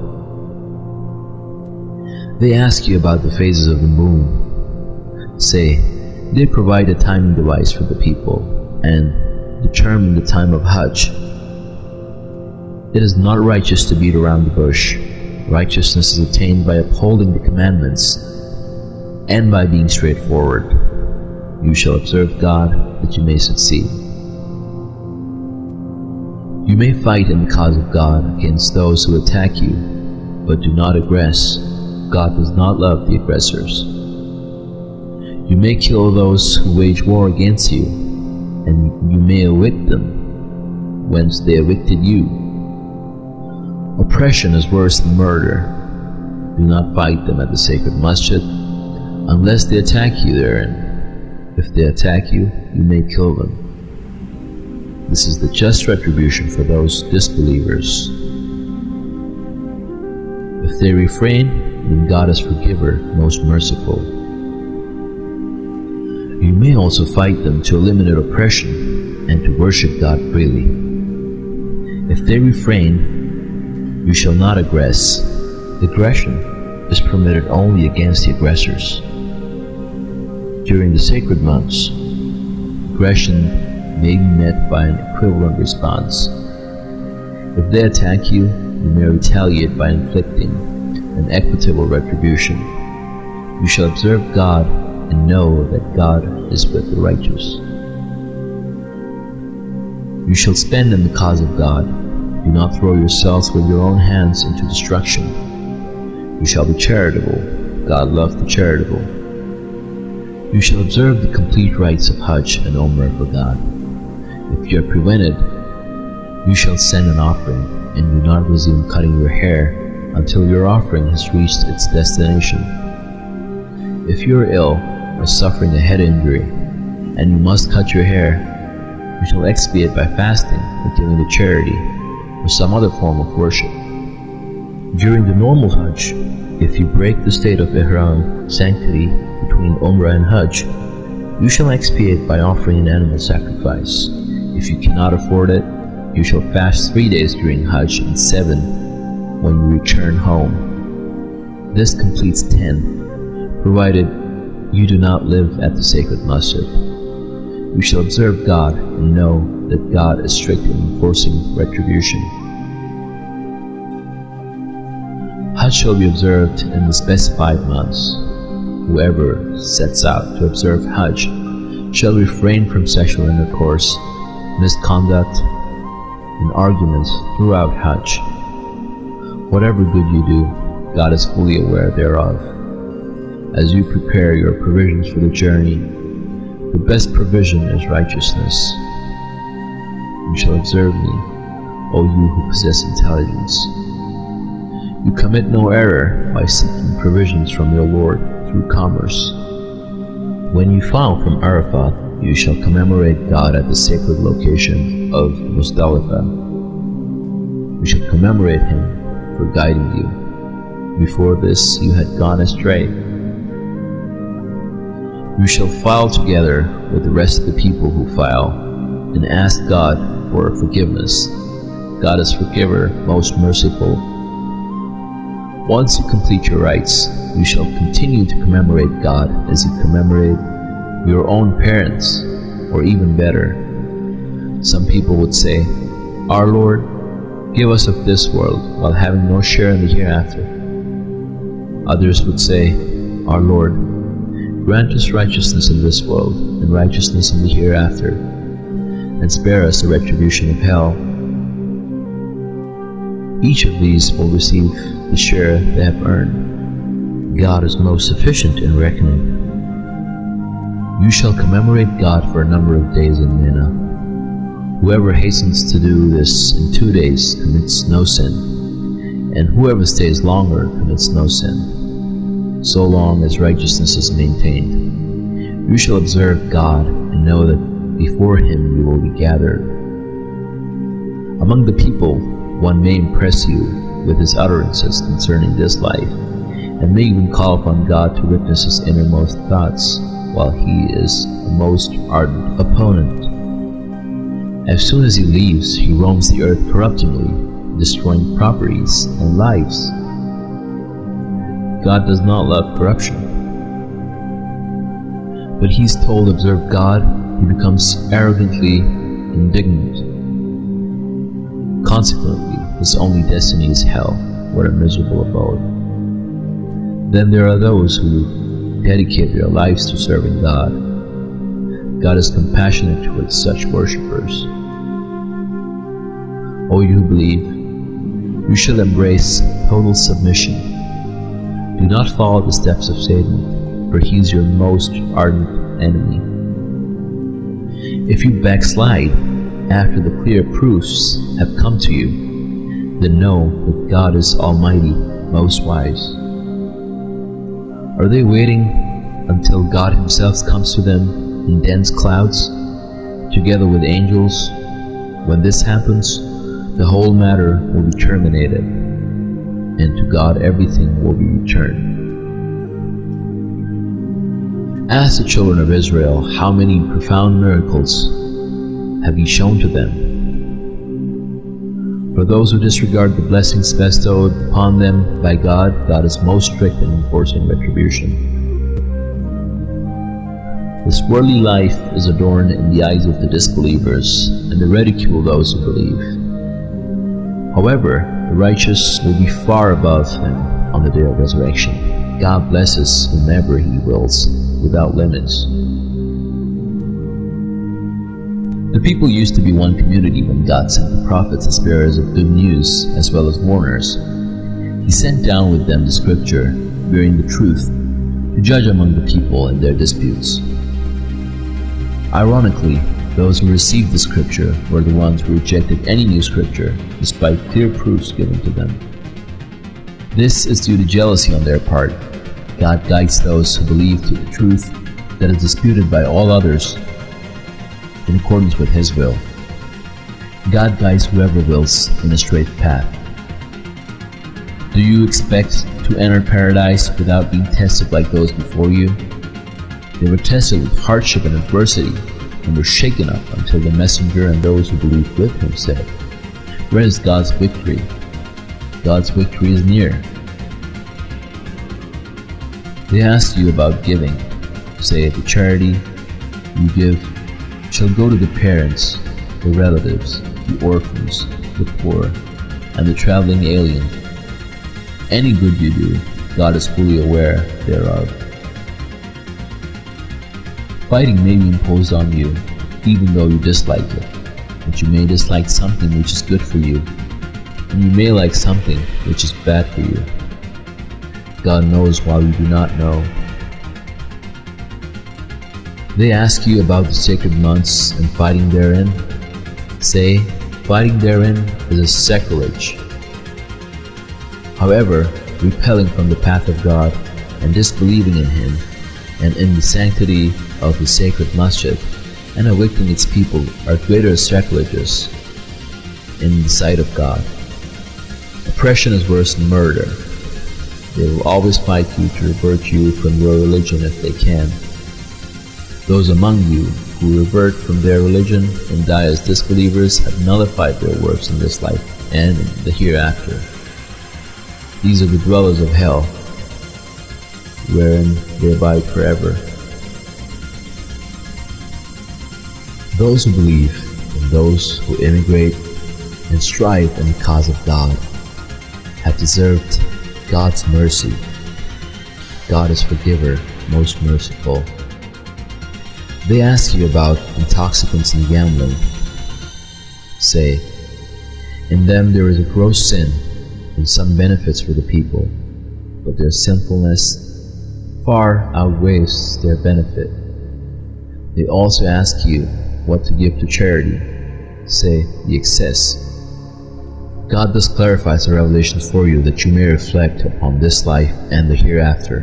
A: They ask you about the phases of the moon. Say, they provide a timing device for the people and determine the time of Hajj. It is not righteous to beat around the bush. Righteousness is attained by upholding the commandments and by being straightforward. You shall observe God that you may succeed. You may fight in the cause of God against those who attack you, but do not aggress. God does not love the aggressors. You may kill those who wage war against you, and you may evict them whence they evicted you. Oppression is worse than murder. Do not fight them at the sacred masjid unless they attack you therein. If they attack you, you may kill them. This is the just retribution for those disbelievers. If they refrain, then God is forgiver, most merciful. You may also fight them to eliminate oppression and to worship God freely. If they refrain, you shall not aggress. Aggression is permitted only against the aggressors. During the sacred months, aggression may be met by an equivalent response. If they attack you, you may retaliate by inflicting an equitable retribution. You shall observe God and know that God is with the righteous. You shall spend in the cause of God do not throw yourselves with your own hands into destruction. You shall be charitable. God loves the charitable. You shall observe the complete rites of Hajj and Umrah for God. If you are prevented, you shall send an offering, and do not resume cutting your hair until your offering has reached its destination. If you are ill or suffering a head injury, and you must cut your hair, you shall expiate by fasting or giving to charity or some other form of worship. During the normal Hajj, if you break the state of Ihram sanctity between Umrah and Hajj, you shall expiate by offering an animal sacrifice. If you cannot afford it, you shall fast three days during Hajj and seven when you return home. This completes ten, provided you do not live at the sacred masjid. You shall observe God and know that God is strict in enforcing retribution. Hajj shall be observed in the specified months. Whoever sets out to observe Hajj shall refrain from sexual intercourse, misconduct, and arguments throughout Hajj. Whatever good you do, God is fully aware thereof. As you prepare your provisions for the journey, the best provision is righteousness. You shall observe me, O you who possess intelligence. You commit no error by seeking provisions from your Lord through commerce. When you file from Arafat, you shall commemorate God at the sacred location of Muzdalifah. You shall commemorate Him for guiding you. Before this, you had gone astray. You shall file together with the rest of the people who file, and ask God for forgiveness. God is forgiver, most merciful. Once you complete your rites, you shall continue to commemorate God as you commemorate your own parents, or even better. Some people would say, Our Lord, give us of this world while having no share in the hereafter. Others would say, Our Lord, grant us righteousness in this world and righteousness in the hereafter and spare us the retribution of hell. Each of these will receive the share they have earned. God is most sufficient in reckoning. You shall commemorate God for a number of days in Mina. Whoever hastens to do this in two days commits no sin. and whoever stays longer commits no sin, so long as righteousness is maintained. You shall observe God and know that before Him you will be gathered. Among the people, one may impress you with his utterances concerning this life, and may even call upon God to witness his innermost thoughts, while he is a most ardent opponent. As soon as he leaves, he roams the earth corruptingly, destroying properties and lives. God does not love corruption. When he's told observe God, he becomes arrogantly indignant. Consequently, his only destiny is hell. What a miserable abode. Then there are those who dedicate their lives to serving God. God is compassionate towards such worshippers. O you who believe, you shall embrace total submission. Do not follow the steps of Satan, for he is your most ardent enemy. If you backslide after the clear proofs have come to you, then know that God is Almighty, most wise. Are they waiting until God Himself comes to them in dense clouds, together with angels? When this happens, the whole matter will be terminated, and to God everything will be returned. Ask the children of Israel how many profound miracles have He shown to them. For those who disregard the blessings bestowed upon them by God, God is most strict in enforcing retribution. This worldly life is adorned in the eyes of the disbelievers, and they ridicule those who believe. However, the righteous will be far above them on the day of resurrection. God blesses whomever He wills, without limits. The people used to be one community when God sent the prophets as bearers of good news as well as warners. He sent down with them the scripture, bearing the truth, to judge among the people in their disputes. Ironically, those who received the scripture were the ones who rejected any new scripture, despite clear proofs given to them. This is due to jealousy on their part. God guides those who believe to the truth that is disputed by all others in accordance with His will. God guides whoever wills in a straight path. Do you expect to enter paradise without being tested like those before you? They were tested with hardship and adversity and were shaken up until the messenger and those who believed with him said, Where is God's victory? God's victory is near. They ask you about giving. Say, the charity you give shall go to the parents, the relatives, the orphans, the poor, and the traveling alien. Any good you do, God is fully aware thereof. Fighting may be imposed on you, even though you dislike it, but you may dislike something which is good for you, and you may like something which is bad for you. God knows while you do not know. They ask you about the sacred months and fighting therein. Say, fighting therein is a sacrilege. However, repelling from the path of God and disbelieving in Him and in the sanctity of the sacred masjid and awakening its people are greater sacrileges in the sight of God. Oppression is worse than murder. They will always fight you to revert you from your religion if they can. Those among you who revert from their religion and die as disbelievers have nullified their works in this life and in the hereafter. These are the dwellers of hell, wherein they abide forever. Those who believe and those who immigrate and strive in the cause of God have deserved God's mercy. God is forgiver, most merciful. They ask you about intoxicants and gambling. Say, in them there is a gross sin and some benefits for the people, but their sinfulness far outweighs their benefit. They also ask you what to give to charity. Say, the excess. God thus clarifies the revelations for you that you may reflect upon this life and the hereafter.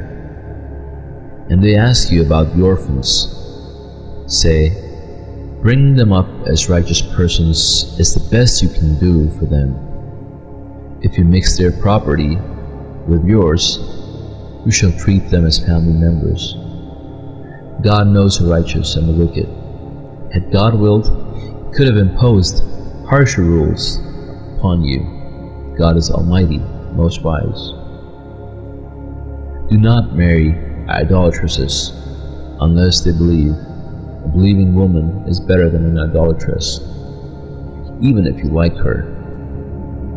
A: And they ask you about the orphans. Say, bringing them up as righteous persons is the best you can do for them. If you mix their property with yours, you shall treat them as family members. God knows the righteous and the wicked. Had God willed, He could have imposed harsher rules upon you. God is Almighty, most wise. Do not marry idolatresses unless they believe. A believing woman is better than an idolatress, even if you like her.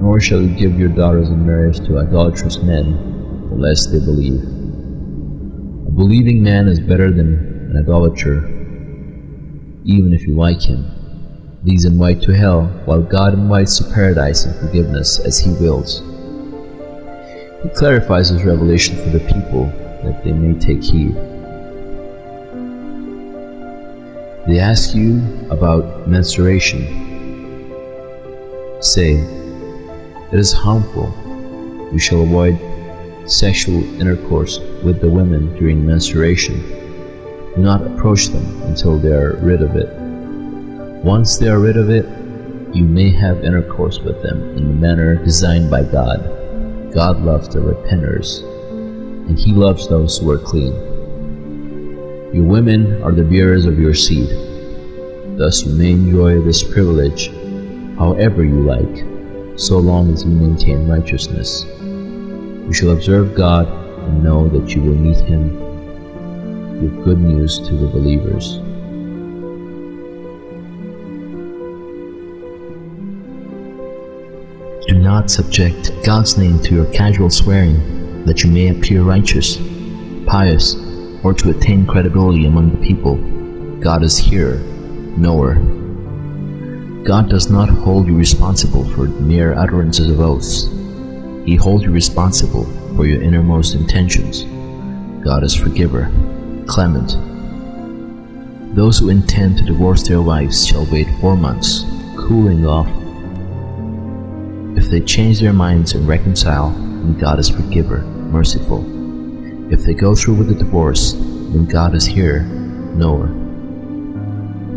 A: Nor shall you give your daughters in marriage to idolatrous men unless they believe. A believing man is better than an idolater, even if you like him. These invite to hell, while God invites to paradise and forgiveness as He wills. He clarifies His revelation for the people that they may take heed. They ask you about menstruation. Say, It is harmful. You shall avoid sexual intercourse with the women during menstruation. Do not approach them until they are rid of it. Once they are rid of it, you may have intercourse with them in the manner designed by God. God loves the repenters, and He loves those who are clean. Your women are the bearers of your seed. Thus you may enjoy this privilege however you like, so long as you maintain righteousness. You shall observe God and know that you will meet Him. Give good news to the believers.
B: Do not subject God's name to your casual swearing, that you may appear righteous, pious, or to attain credibility among the people. God is here, knower. God does not hold you responsible for mere utterances of oaths. He holds you responsible for your innermost intentions. God is forgiver, clement. Those who intend to divorce their wives shall wait four months, cooling off if they change their minds and reconcile, then God is forgiver, merciful. If they go through with the divorce, then God is here, knower.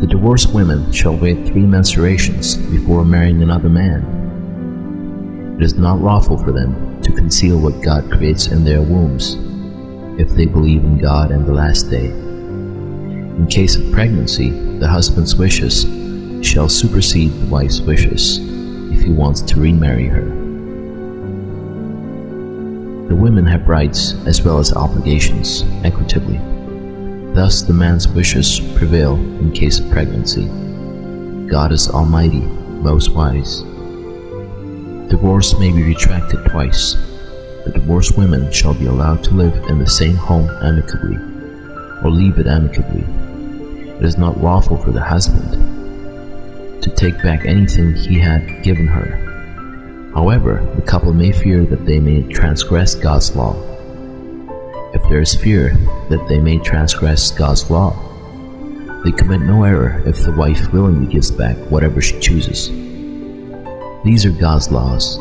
B: The divorced women shall wait three menstruations before marrying another man. It is not lawful for them to conceal what God creates in their wombs, if they believe in God and the last day. In case of pregnancy, the husband's wishes shall supersede the wife's wishes if he wants to remarry her. The women have rights as well as obligations, equitably. Thus, the man's wishes prevail in case of pregnancy. God is Almighty, most wise. Divorce may be retracted twice. The divorced women shall be allowed to live in the same home amicably, or leave it amicably. It is not lawful for the husband to take back anything he had given her. However, the couple may fear that they may transgress God's law. If there is fear that they may transgress God's law, they commit no error if the wife willingly gives back whatever she chooses. These are God's laws.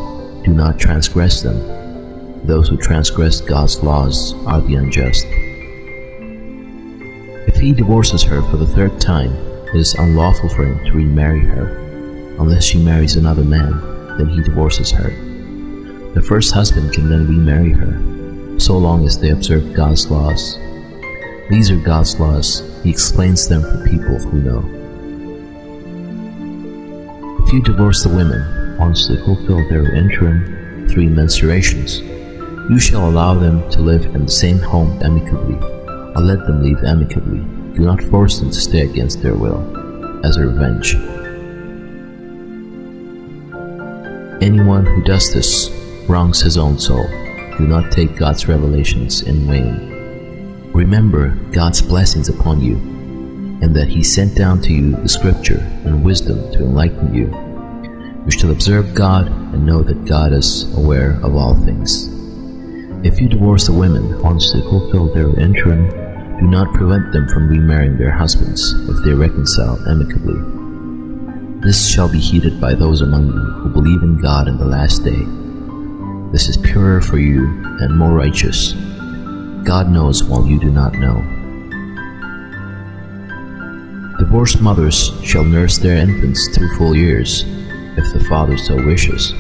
B: Do not transgress them. Those who transgress God's laws are the unjust. If he divorces her for the third time, it is unlawful for him to remarry her. Unless she marries another man, then he divorces her. The first husband can then remarry her, so long as they observe God's laws. These are God's laws. He explains them for people who know. If you divorce the women once they fulfill their interim three menstruations, you shall allow them to live in the same home amicably, or let them leave amicably do not force them to stay against their will, as a revenge. Anyone who does this wrongs his own soul. Do not take God's revelations in vain. Remember God's blessings upon you, and that He sent down to you the Scripture and wisdom to enlighten you. You shall observe God and know that God is aware of all things. If you divorce the women once they fulfill their interim do not prevent them from remarrying their husbands if they reconcile amicably. This shall be heeded by those among you who believe in God in the last day. This is purer for you and more righteous. God knows while you do not know. Divorced mothers shall nurse their infants two full years, if the father so wishes.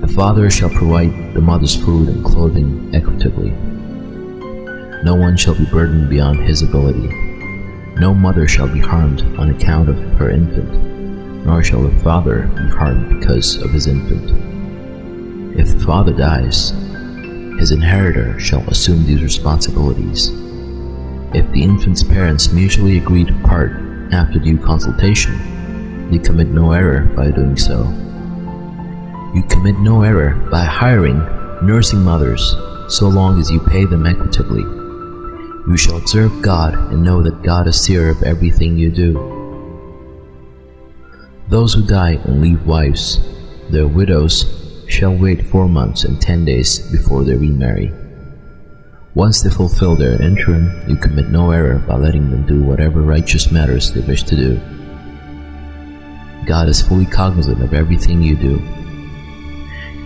B: The father shall provide the mother's food and clothing equitably. No one shall be burdened beyond his ability. No mother shall be harmed on account of her infant, nor shall the father be harmed because of his infant. If the father dies, his inheritor shall assume these responsibilities. If the infant's parents mutually agree to part after due consultation, they commit no error by doing so. You commit no error by hiring nursing mothers so long as you pay them equitably. You shall observe God and know that God is seer of everything you do. Those who die and leave wives, their widows, shall wait four months and ten days before they remarry. Once they fulfill their interim, you commit no error by letting them do whatever righteous matters they wish to do. God is fully cognizant of everything you do.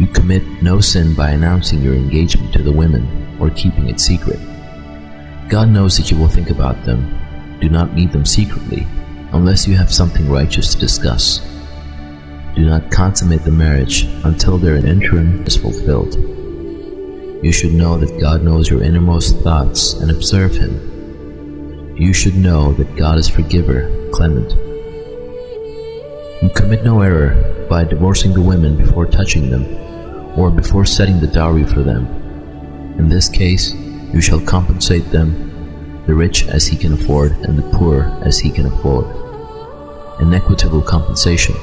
B: You commit no sin by announcing your engagement to the women or keeping it secret. God knows that you will think about them. Do not meet them secretly, unless you have something righteous to discuss. Do not consummate the marriage until their interim is fulfilled. You should know that God knows your innermost thoughts and observe Him. You should know that God is forgiver, clement. You commit no error by divorcing the women before touching them, or before setting the dowry for them. In this case, you shall compensate them, the rich as he can afford, and the poor as he can afford. An equitable compensation.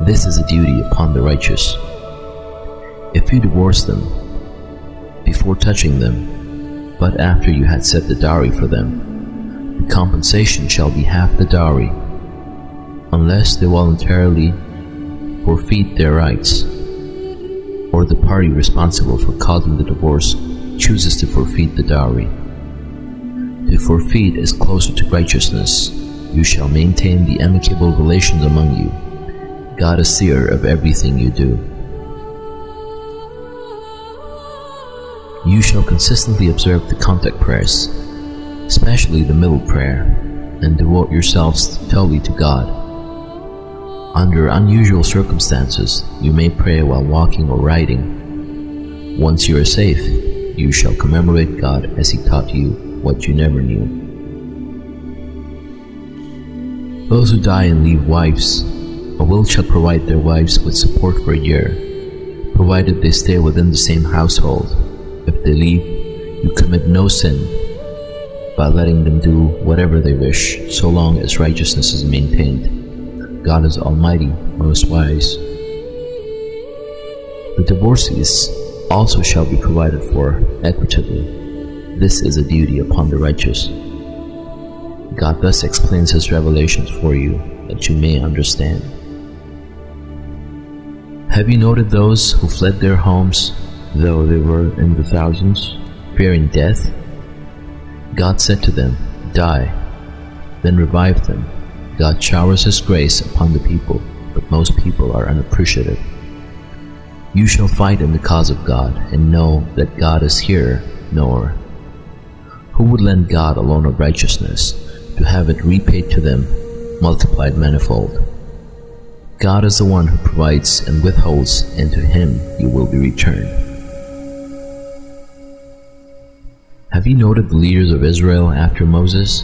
B: This is a duty upon the righteous. If you divorce them, before touching them, but after you had set the dowry for them. The compensation shall be half the dowry, unless they voluntarily forfeit their rights, or the party responsible for causing the divorce chooses to forfeit the dowry. To forfeit is closer to righteousness. You shall maintain the amicable relations among you. God is seer of everything you do. You shall consistently observe the contact prayers, especially the middle prayer, and devote yourselves totally to God. Under unusual circumstances, you may pray while walking or riding. Once you are safe, you shall commemorate God as He taught you what you never knew. Those who die and leave wives, a will shall provide their wives with support for a year, provided they stay within the same household if they leave, you commit no sin by letting them do whatever they wish, so long as righteousness is maintained. God is Almighty, most wise. The divorcees also shall be provided for equitably. This is a duty upon the righteous. God thus explains His revelations for you, that you may understand. Have you noted those who fled their homes though they were in the thousands, fearing death, God said to them, Die, then revive them. God showers His grace upon the people, but most people are unappreciative. You shall fight in the cause of God, and know that God is here, nor who would lend God a loan of righteousness, to have it repaid to them, multiplied manifold. God is the one who provides and withholds, and to Him you will be returned. Have you noted the leaders of Israel after Moses?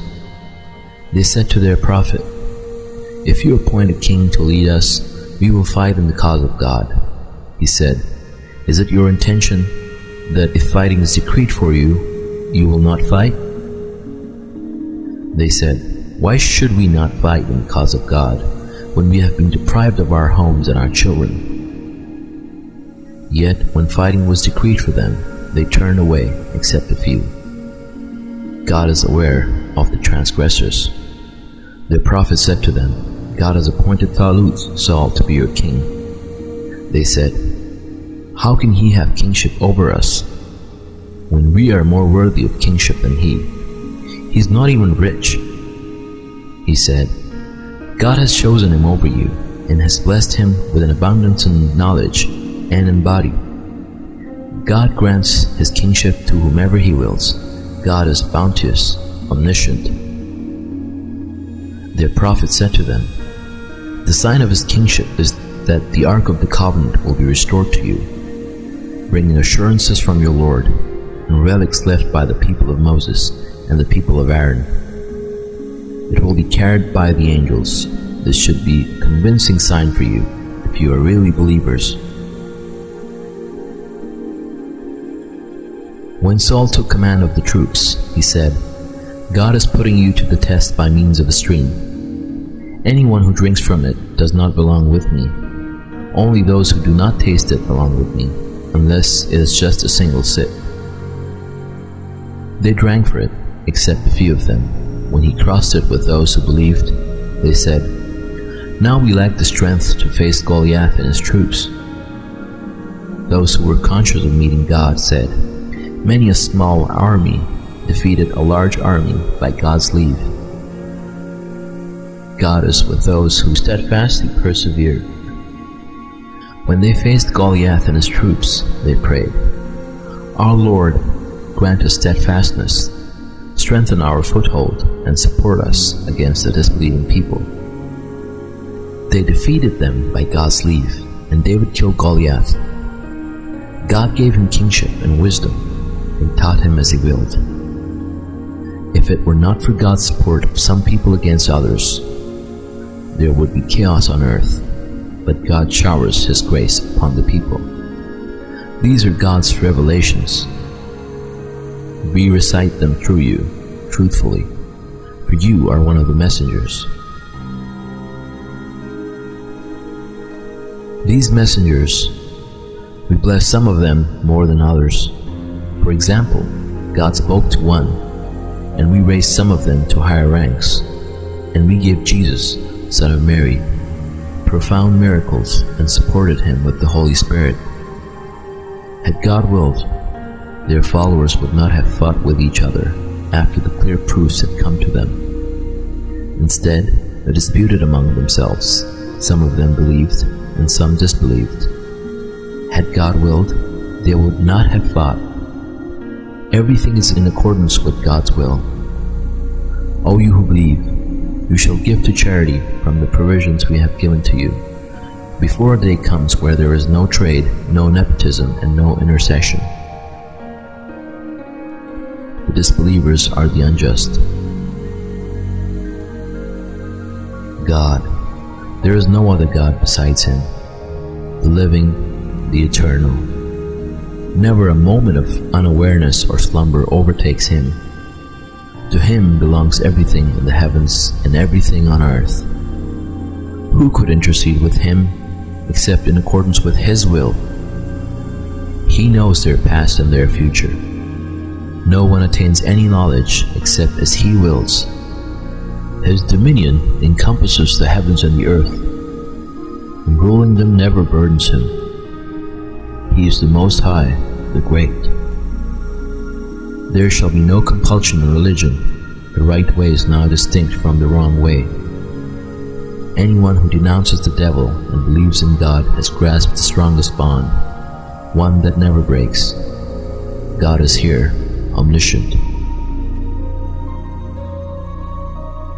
B: They said to their prophet, If you appoint a king to lead us, we will fight in the cause of God. He said, Is it your intention that if fighting is decreed for you, you will not fight? They said, Why should we not fight in the cause of God when we have been deprived of our homes and our children? Yet when fighting was decreed for them, they turned away except a few. God is aware of the transgressors. The prophet said to them, God has appointed Talut, Saul, to be your king. They said, How can he have kingship over us, when we are more worthy of kingship than he? He's not even rich. He said, God has chosen him over you and has blessed him with an abundance in knowledge and in body. God grants his kingship to whomever he wills. God is bounteous, omniscient. Their prophet said to them, The sign of his kingship is that the ark of the covenant will be restored to you, bringing assurances from your Lord and relics left by the people of Moses and the people of Aaron. It will be carried by the angels. This should be a convincing sign for you if you are really believers. When Saul took command of the troops, he said, God is putting you to the test by means of a stream. Anyone who drinks from it does not belong with me. Only those who do not taste it belong with me, unless it is just a single sip. They drank for it, except a few of them. When he crossed it with those who believed, they said, Now we lack the strength to face Goliath and his troops. Those who were conscious of meeting God said, Many a small army defeated a large army by God's leave. God is with those who steadfastly persevere. When they faced Goliath and his troops, they prayed, Our Lord, grant us steadfastness, strengthen our foothold, and support us against the disbelieving people. They defeated them by God's leave, and David killed Goliath. God gave him kingship and wisdom, and taught him as he willed. If it were not for God's support of some people against others, there would be chaos on earth, but God showers His grace upon the people. These are God's revelations. We recite them through you, truthfully, for you are one of the messengers. These messengers, we bless some of them more than others. For example, God spoke to one, and we raised some of them to higher ranks, and we gave Jesus, son of Mary, profound miracles and supported him with the Holy Spirit. Had God willed, their followers would not have fought with each other after the clear proofs had come to them. Instead, they disputed among themselves. Some of them believed, and some disbelieved. Had God willed, they would not have fought. Everything is in accordance with God's will. O you who believe, you shall give to charity from the provisions we have given to you. Before a day comes where there is no trade, no nepotism, and no intercession. Disbelievers are the unjust. God, there is no other God besides Him, the living, the eternal. Never a moment of unawareness or slumber overtakes Him. To Him belongs everything in the heavens and everything on earth. Who could intercede with Him except in accordance with His will? He knows their past and their future. No one attains any knowledge except as He wills. His dominion encompasses the heavens and the earth, and ruling them never burdens Him. He is the Most High, the Great. There shall be no compulsion in religion. The right way is now distinct from the wrong way. Anyone who denounces the devil and believes in God has grasped the strongest bond, one that never breaks. God is here, omniscient.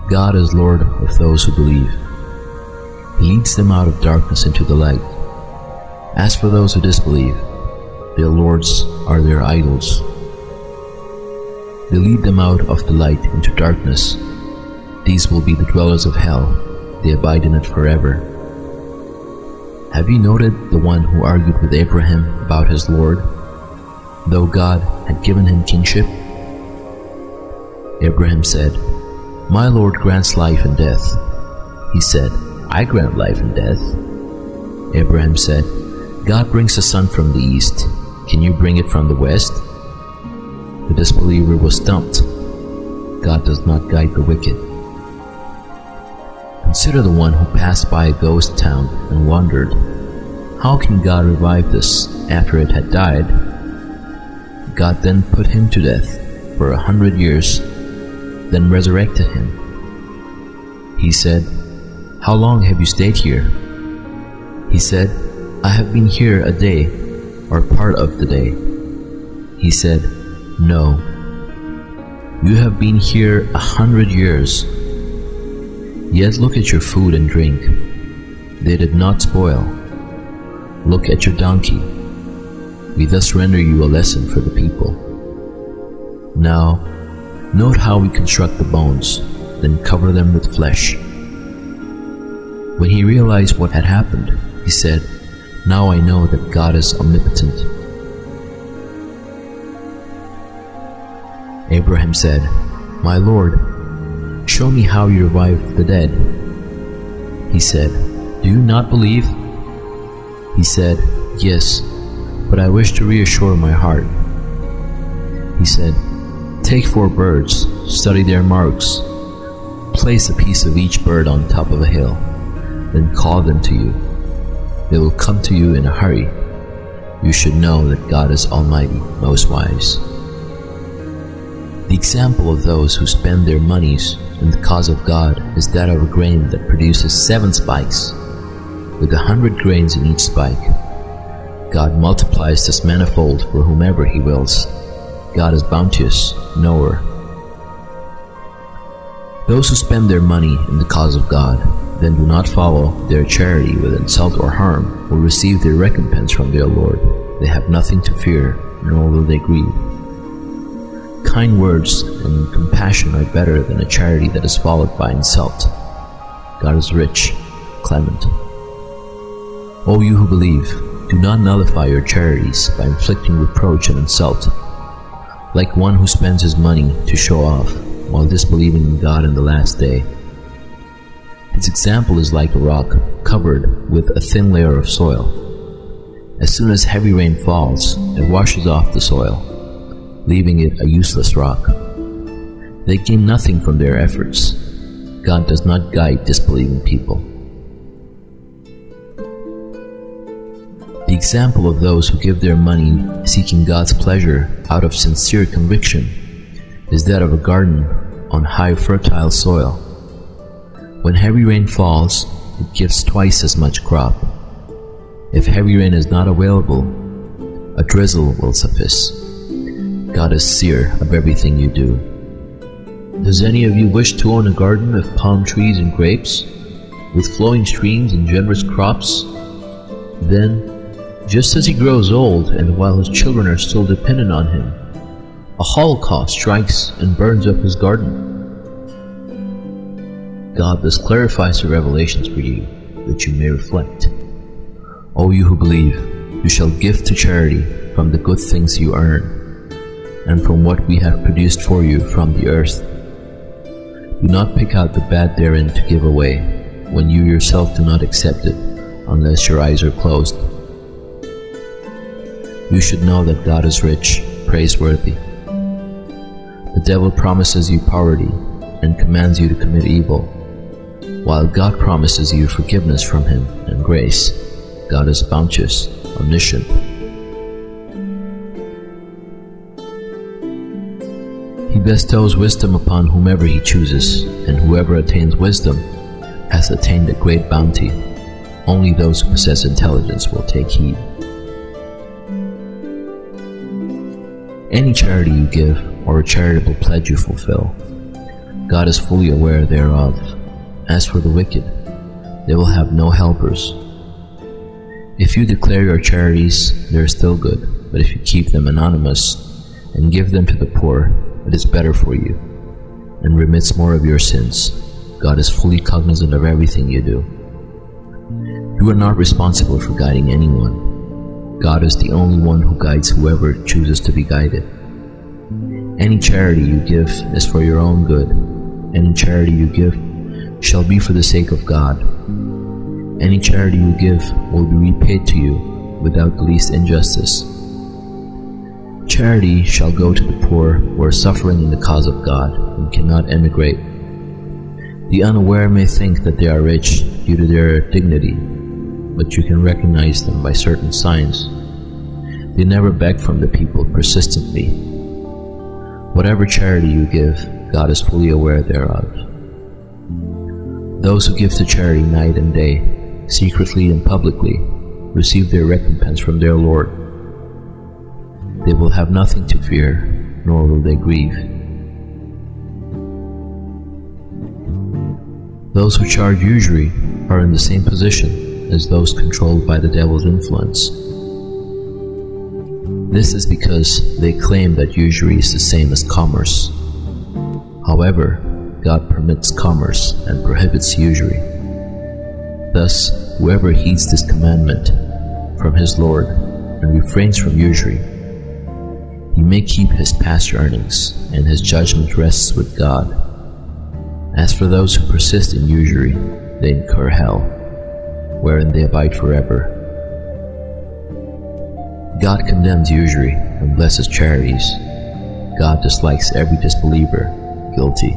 B: God is Lord of those who believe. He leads them out of darkness into the light. As for those who disbelieve, their lords are their idols. They lead them out of the light into darkness. These will be the dwellers of hell. They abide in it forever. Have you noted the one who argued with Abraham about his Lord, though God had given him kingship? Abraham said, My Lord grants life and death. He said, I grant life and death. Abraham said, God brings the sun from the east. Can you bring it from the west? The disbeliever was stumped. God does not guide the wicked. Consider the one who passed by a ghost town and wondered, How can God revive this after it had died? God then put him to death for a hundred years, then resurrected him. He said, How long have you stayed here? He said, I have been here a day, or part of the day. He said, No. You have been here a hundred years. Yet look at your food and drink. They did not spoil. Look at your donkey. We thus render you a lesson for the people. Now, note how we construct the bones, then cover them with flesh. When he realized what had happened, he said, Now I know that God is omnipotent. Abraham said, My Lord, show me how you revive the dead. He said, Do you not believe? He said, Yes, but I wish to reassure my heart. He said, Take four birds, study their marks, place a piece of each bird on top of a hill then call them to you. They will come to you in a hurry. You should know that God is Almighty, most wise. The example of those who spend their monies in the cause of God is that of a grain that produces seven spikes, with a hundred grains in each spike. God multiplies this manifold for whomever He wills. God is bounteous, knower. Those who spend their money in the cause of God then do not follow their charity with insult or harm, will receive their recompense from their Lord. They have nothing to fear, nor will they grieve. Kind words and compassion are better than a charity that is followed by insult. God is rich, clement. O you who believe, do not nullify your charities by inflicting reproach and insult, like one who spends his money to show off while disbelieving in God in the last day. Its example is like a rock covered with a thin layer of soil. As soon as heavy rain falls, it washes off the soil, leaving it a useless rock. They gain nothing from their efforts. God does not guide disbelieving people. The example of those who give their money seeking God's pleasure out of sincere conviction is that of a garden on high fertile soil when heavy rain falls, it gives twice as much crop. If heavy rain is not available, a drizzle will suffice. God is seer of everything you do. Does any of you wish to own a garden of palm trees and grapes, with flowing streams and generous crops? Then, just as he grows old and while his children are still dependent on him, a holocaust strikes and burns up his garden. God thus clarifies the revelations for you, that you may reflect. O you who believe, you shall give to charity from the good things you earn, and from what we have produced for you from the earth. Do not pick out the bad therein to give away, when you yourself do not accept it, unless your eyes are closed. You should know that God is rich, praiseworthy. The devil promises you poverty and commands you to commit evil while God promises you forgiveness from Him and grace, God is bounteous, omniscient. He bestows wisdom upon whomever He chooses, and whoever attains wisdom has attained a great bounty. Only those who possess intelligence will take heed. Any charity you give, or a charitable pledge you fulfill, God is fully aware thereof as for the wicked, they will have no helpers. If you declare your charities, they are still good, but if you keep them anonymous and give them to the poor, it is better for you, and remits more of your sins. God is fully cognizant of everything you do. You are not responsible for guiding anyone. God is the only one who guides whoever chooses to be guided. Any charity you give is for your own good. Any charity you give shall be for the sake of God. Any charity you give will be repaid to you without the least injustice. Charity shall go to the poor who are suffering in the cause of God and cannot emigrate. The unaware may think that they are rich due to their dignity, but you can recognize them by certain signs. They never beg from the people persistently. Whatever charity you give, God is fully aware thereof. Those who give to charity night and day, secretly and publicly, receive their recompense from their Lord. They will have nothing to fear, nor will they grieve. Those who charge usury are in the same position as those controlled by the devil's influence. This is because they claim that usury is the same as commerce. However, God permits commerce and prohibits usury. Thus, whoever heeds this commandment from his Lord and refrains from usury, he may keep his past earnings, and his judgment rests with God. As for those who persist in usury, they incur hell, wherein they abide forever. God condemns usury and blesses charities. God dislikes every disbeliever, guilty.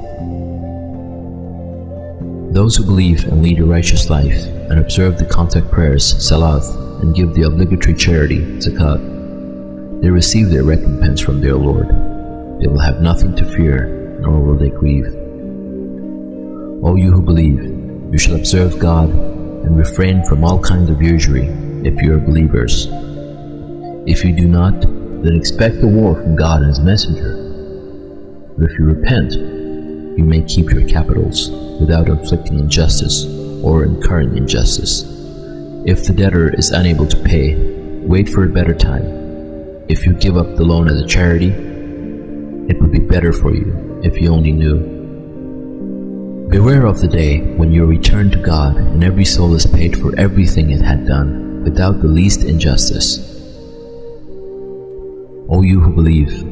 B: Those who believe and lead a righteous life and observe the contact prayers, salat, and give the obligatory charity, zakat, they receive their recompense from their Lord. They will have nothing to fear, nor will they grieve. O you who believe, you shall observe God and refrain from all kinds of usury if you are believers. If you do not, then expect a war from God and His messenger. But if you repent, you may keep your capitals without inflicting injustice or incurring injustice. If the debtor is unable to pay, wait for a better time. If you give up the loan as a charity, it would be better for you if you only knew. Beware of the day when you return to God and every soul is paid for everything it had done without the least injustice. O you who believe,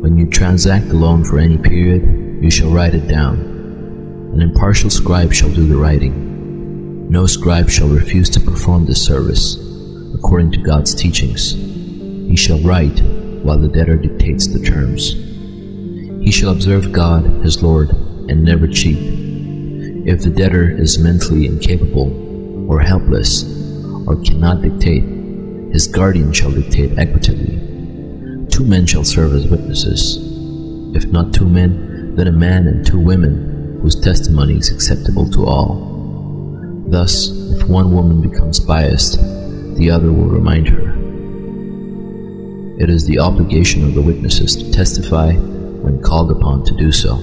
B: when you transact a loan for any period, you shall write it down an impartial scribe shall do the writing. No scribe shall refuse to perform this service, according to God's teachings. He shall write while the debtor dictates the terms. He shall observe God, his Lord, and never cheat. If the debtor is mentally incapable or helpless or cannot dictate, his guardian shall dictate equitably. Two men shall serve as witnesses. If not two men, then a man and two women whose testimony is acceptable to all. Thus, if one woman becomes biased, the other will remind her. It is the obligation of the witnesses to testify when called upon to do so.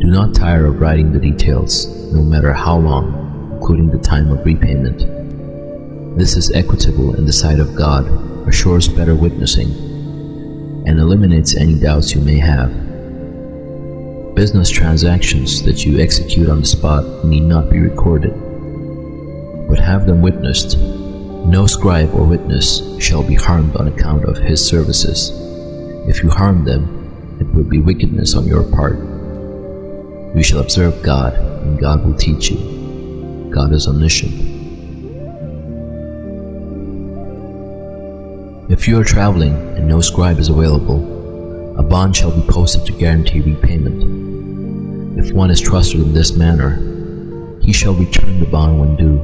B: Do not tire of writing the details, no matter how long, including the time of repayment. This is equitable in the sight of God, assures better witnessing, and eliminates any doubts you may have. Business transactions that you execute on the spot need not be recorded, but have them witnessed. No scribe or witness shall be harmed on account of his services. If you harm them, it would be wickedness on your part. You shall observe God, and God will teach you. God is omniscient. If you are traveling and no scribe is available, a bond shall be posted to guarantee repayment. If one is trusted in this manner, he shall return the bond when due,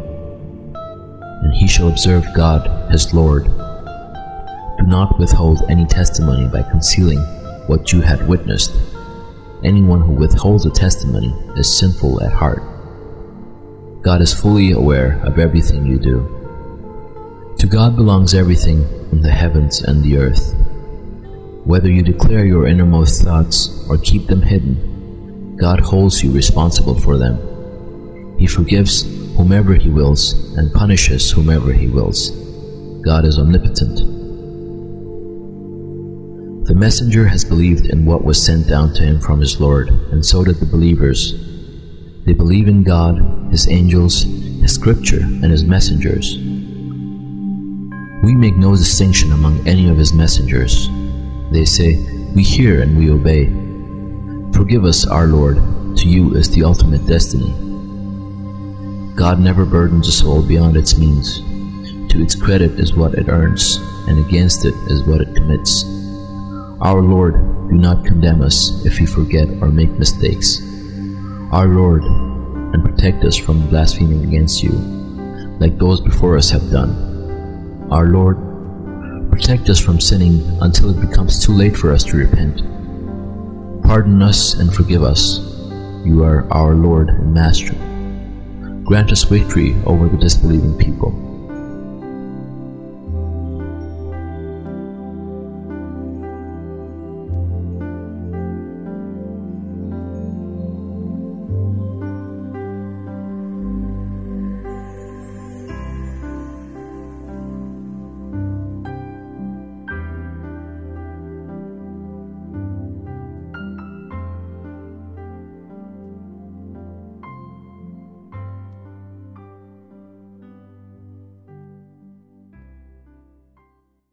B: and he shall observe God, his Lord. Do not withhold any testimony by concealing what you had witnessed. Anyone who withholds a testimony is sinful at heart. God is fully aware of everything you do. To God belongs everything in the heavens and the earth. Whether you declare your innermost thoughts or keep them hidden, God holds you responsible for them. He forgives whomever He wills and punishes whomever He wills. God is omnipotent. The messenger has believed in what was sent down to him from his Lord, and so did the believers. They believe in God, His angels, His scripture, and His messengers. We make no distinction among any of His messengers. They say, We hear and we obey. Forgive us, our Lord, to you is the ultimate destiny. God never burdens a soul beyond its means. To its credit is what it earns, and against it is what it commits. Our Lord, do not condemn us if we forget or make mistakes. Our Lord, and protect us from blaspheming against you, like those before us have done. Our Lord, protect us from sinning until it becomes too late for us to repent. Pardon us and forgive us. you are our Lord and Master. Grant us victory over the disbelieving people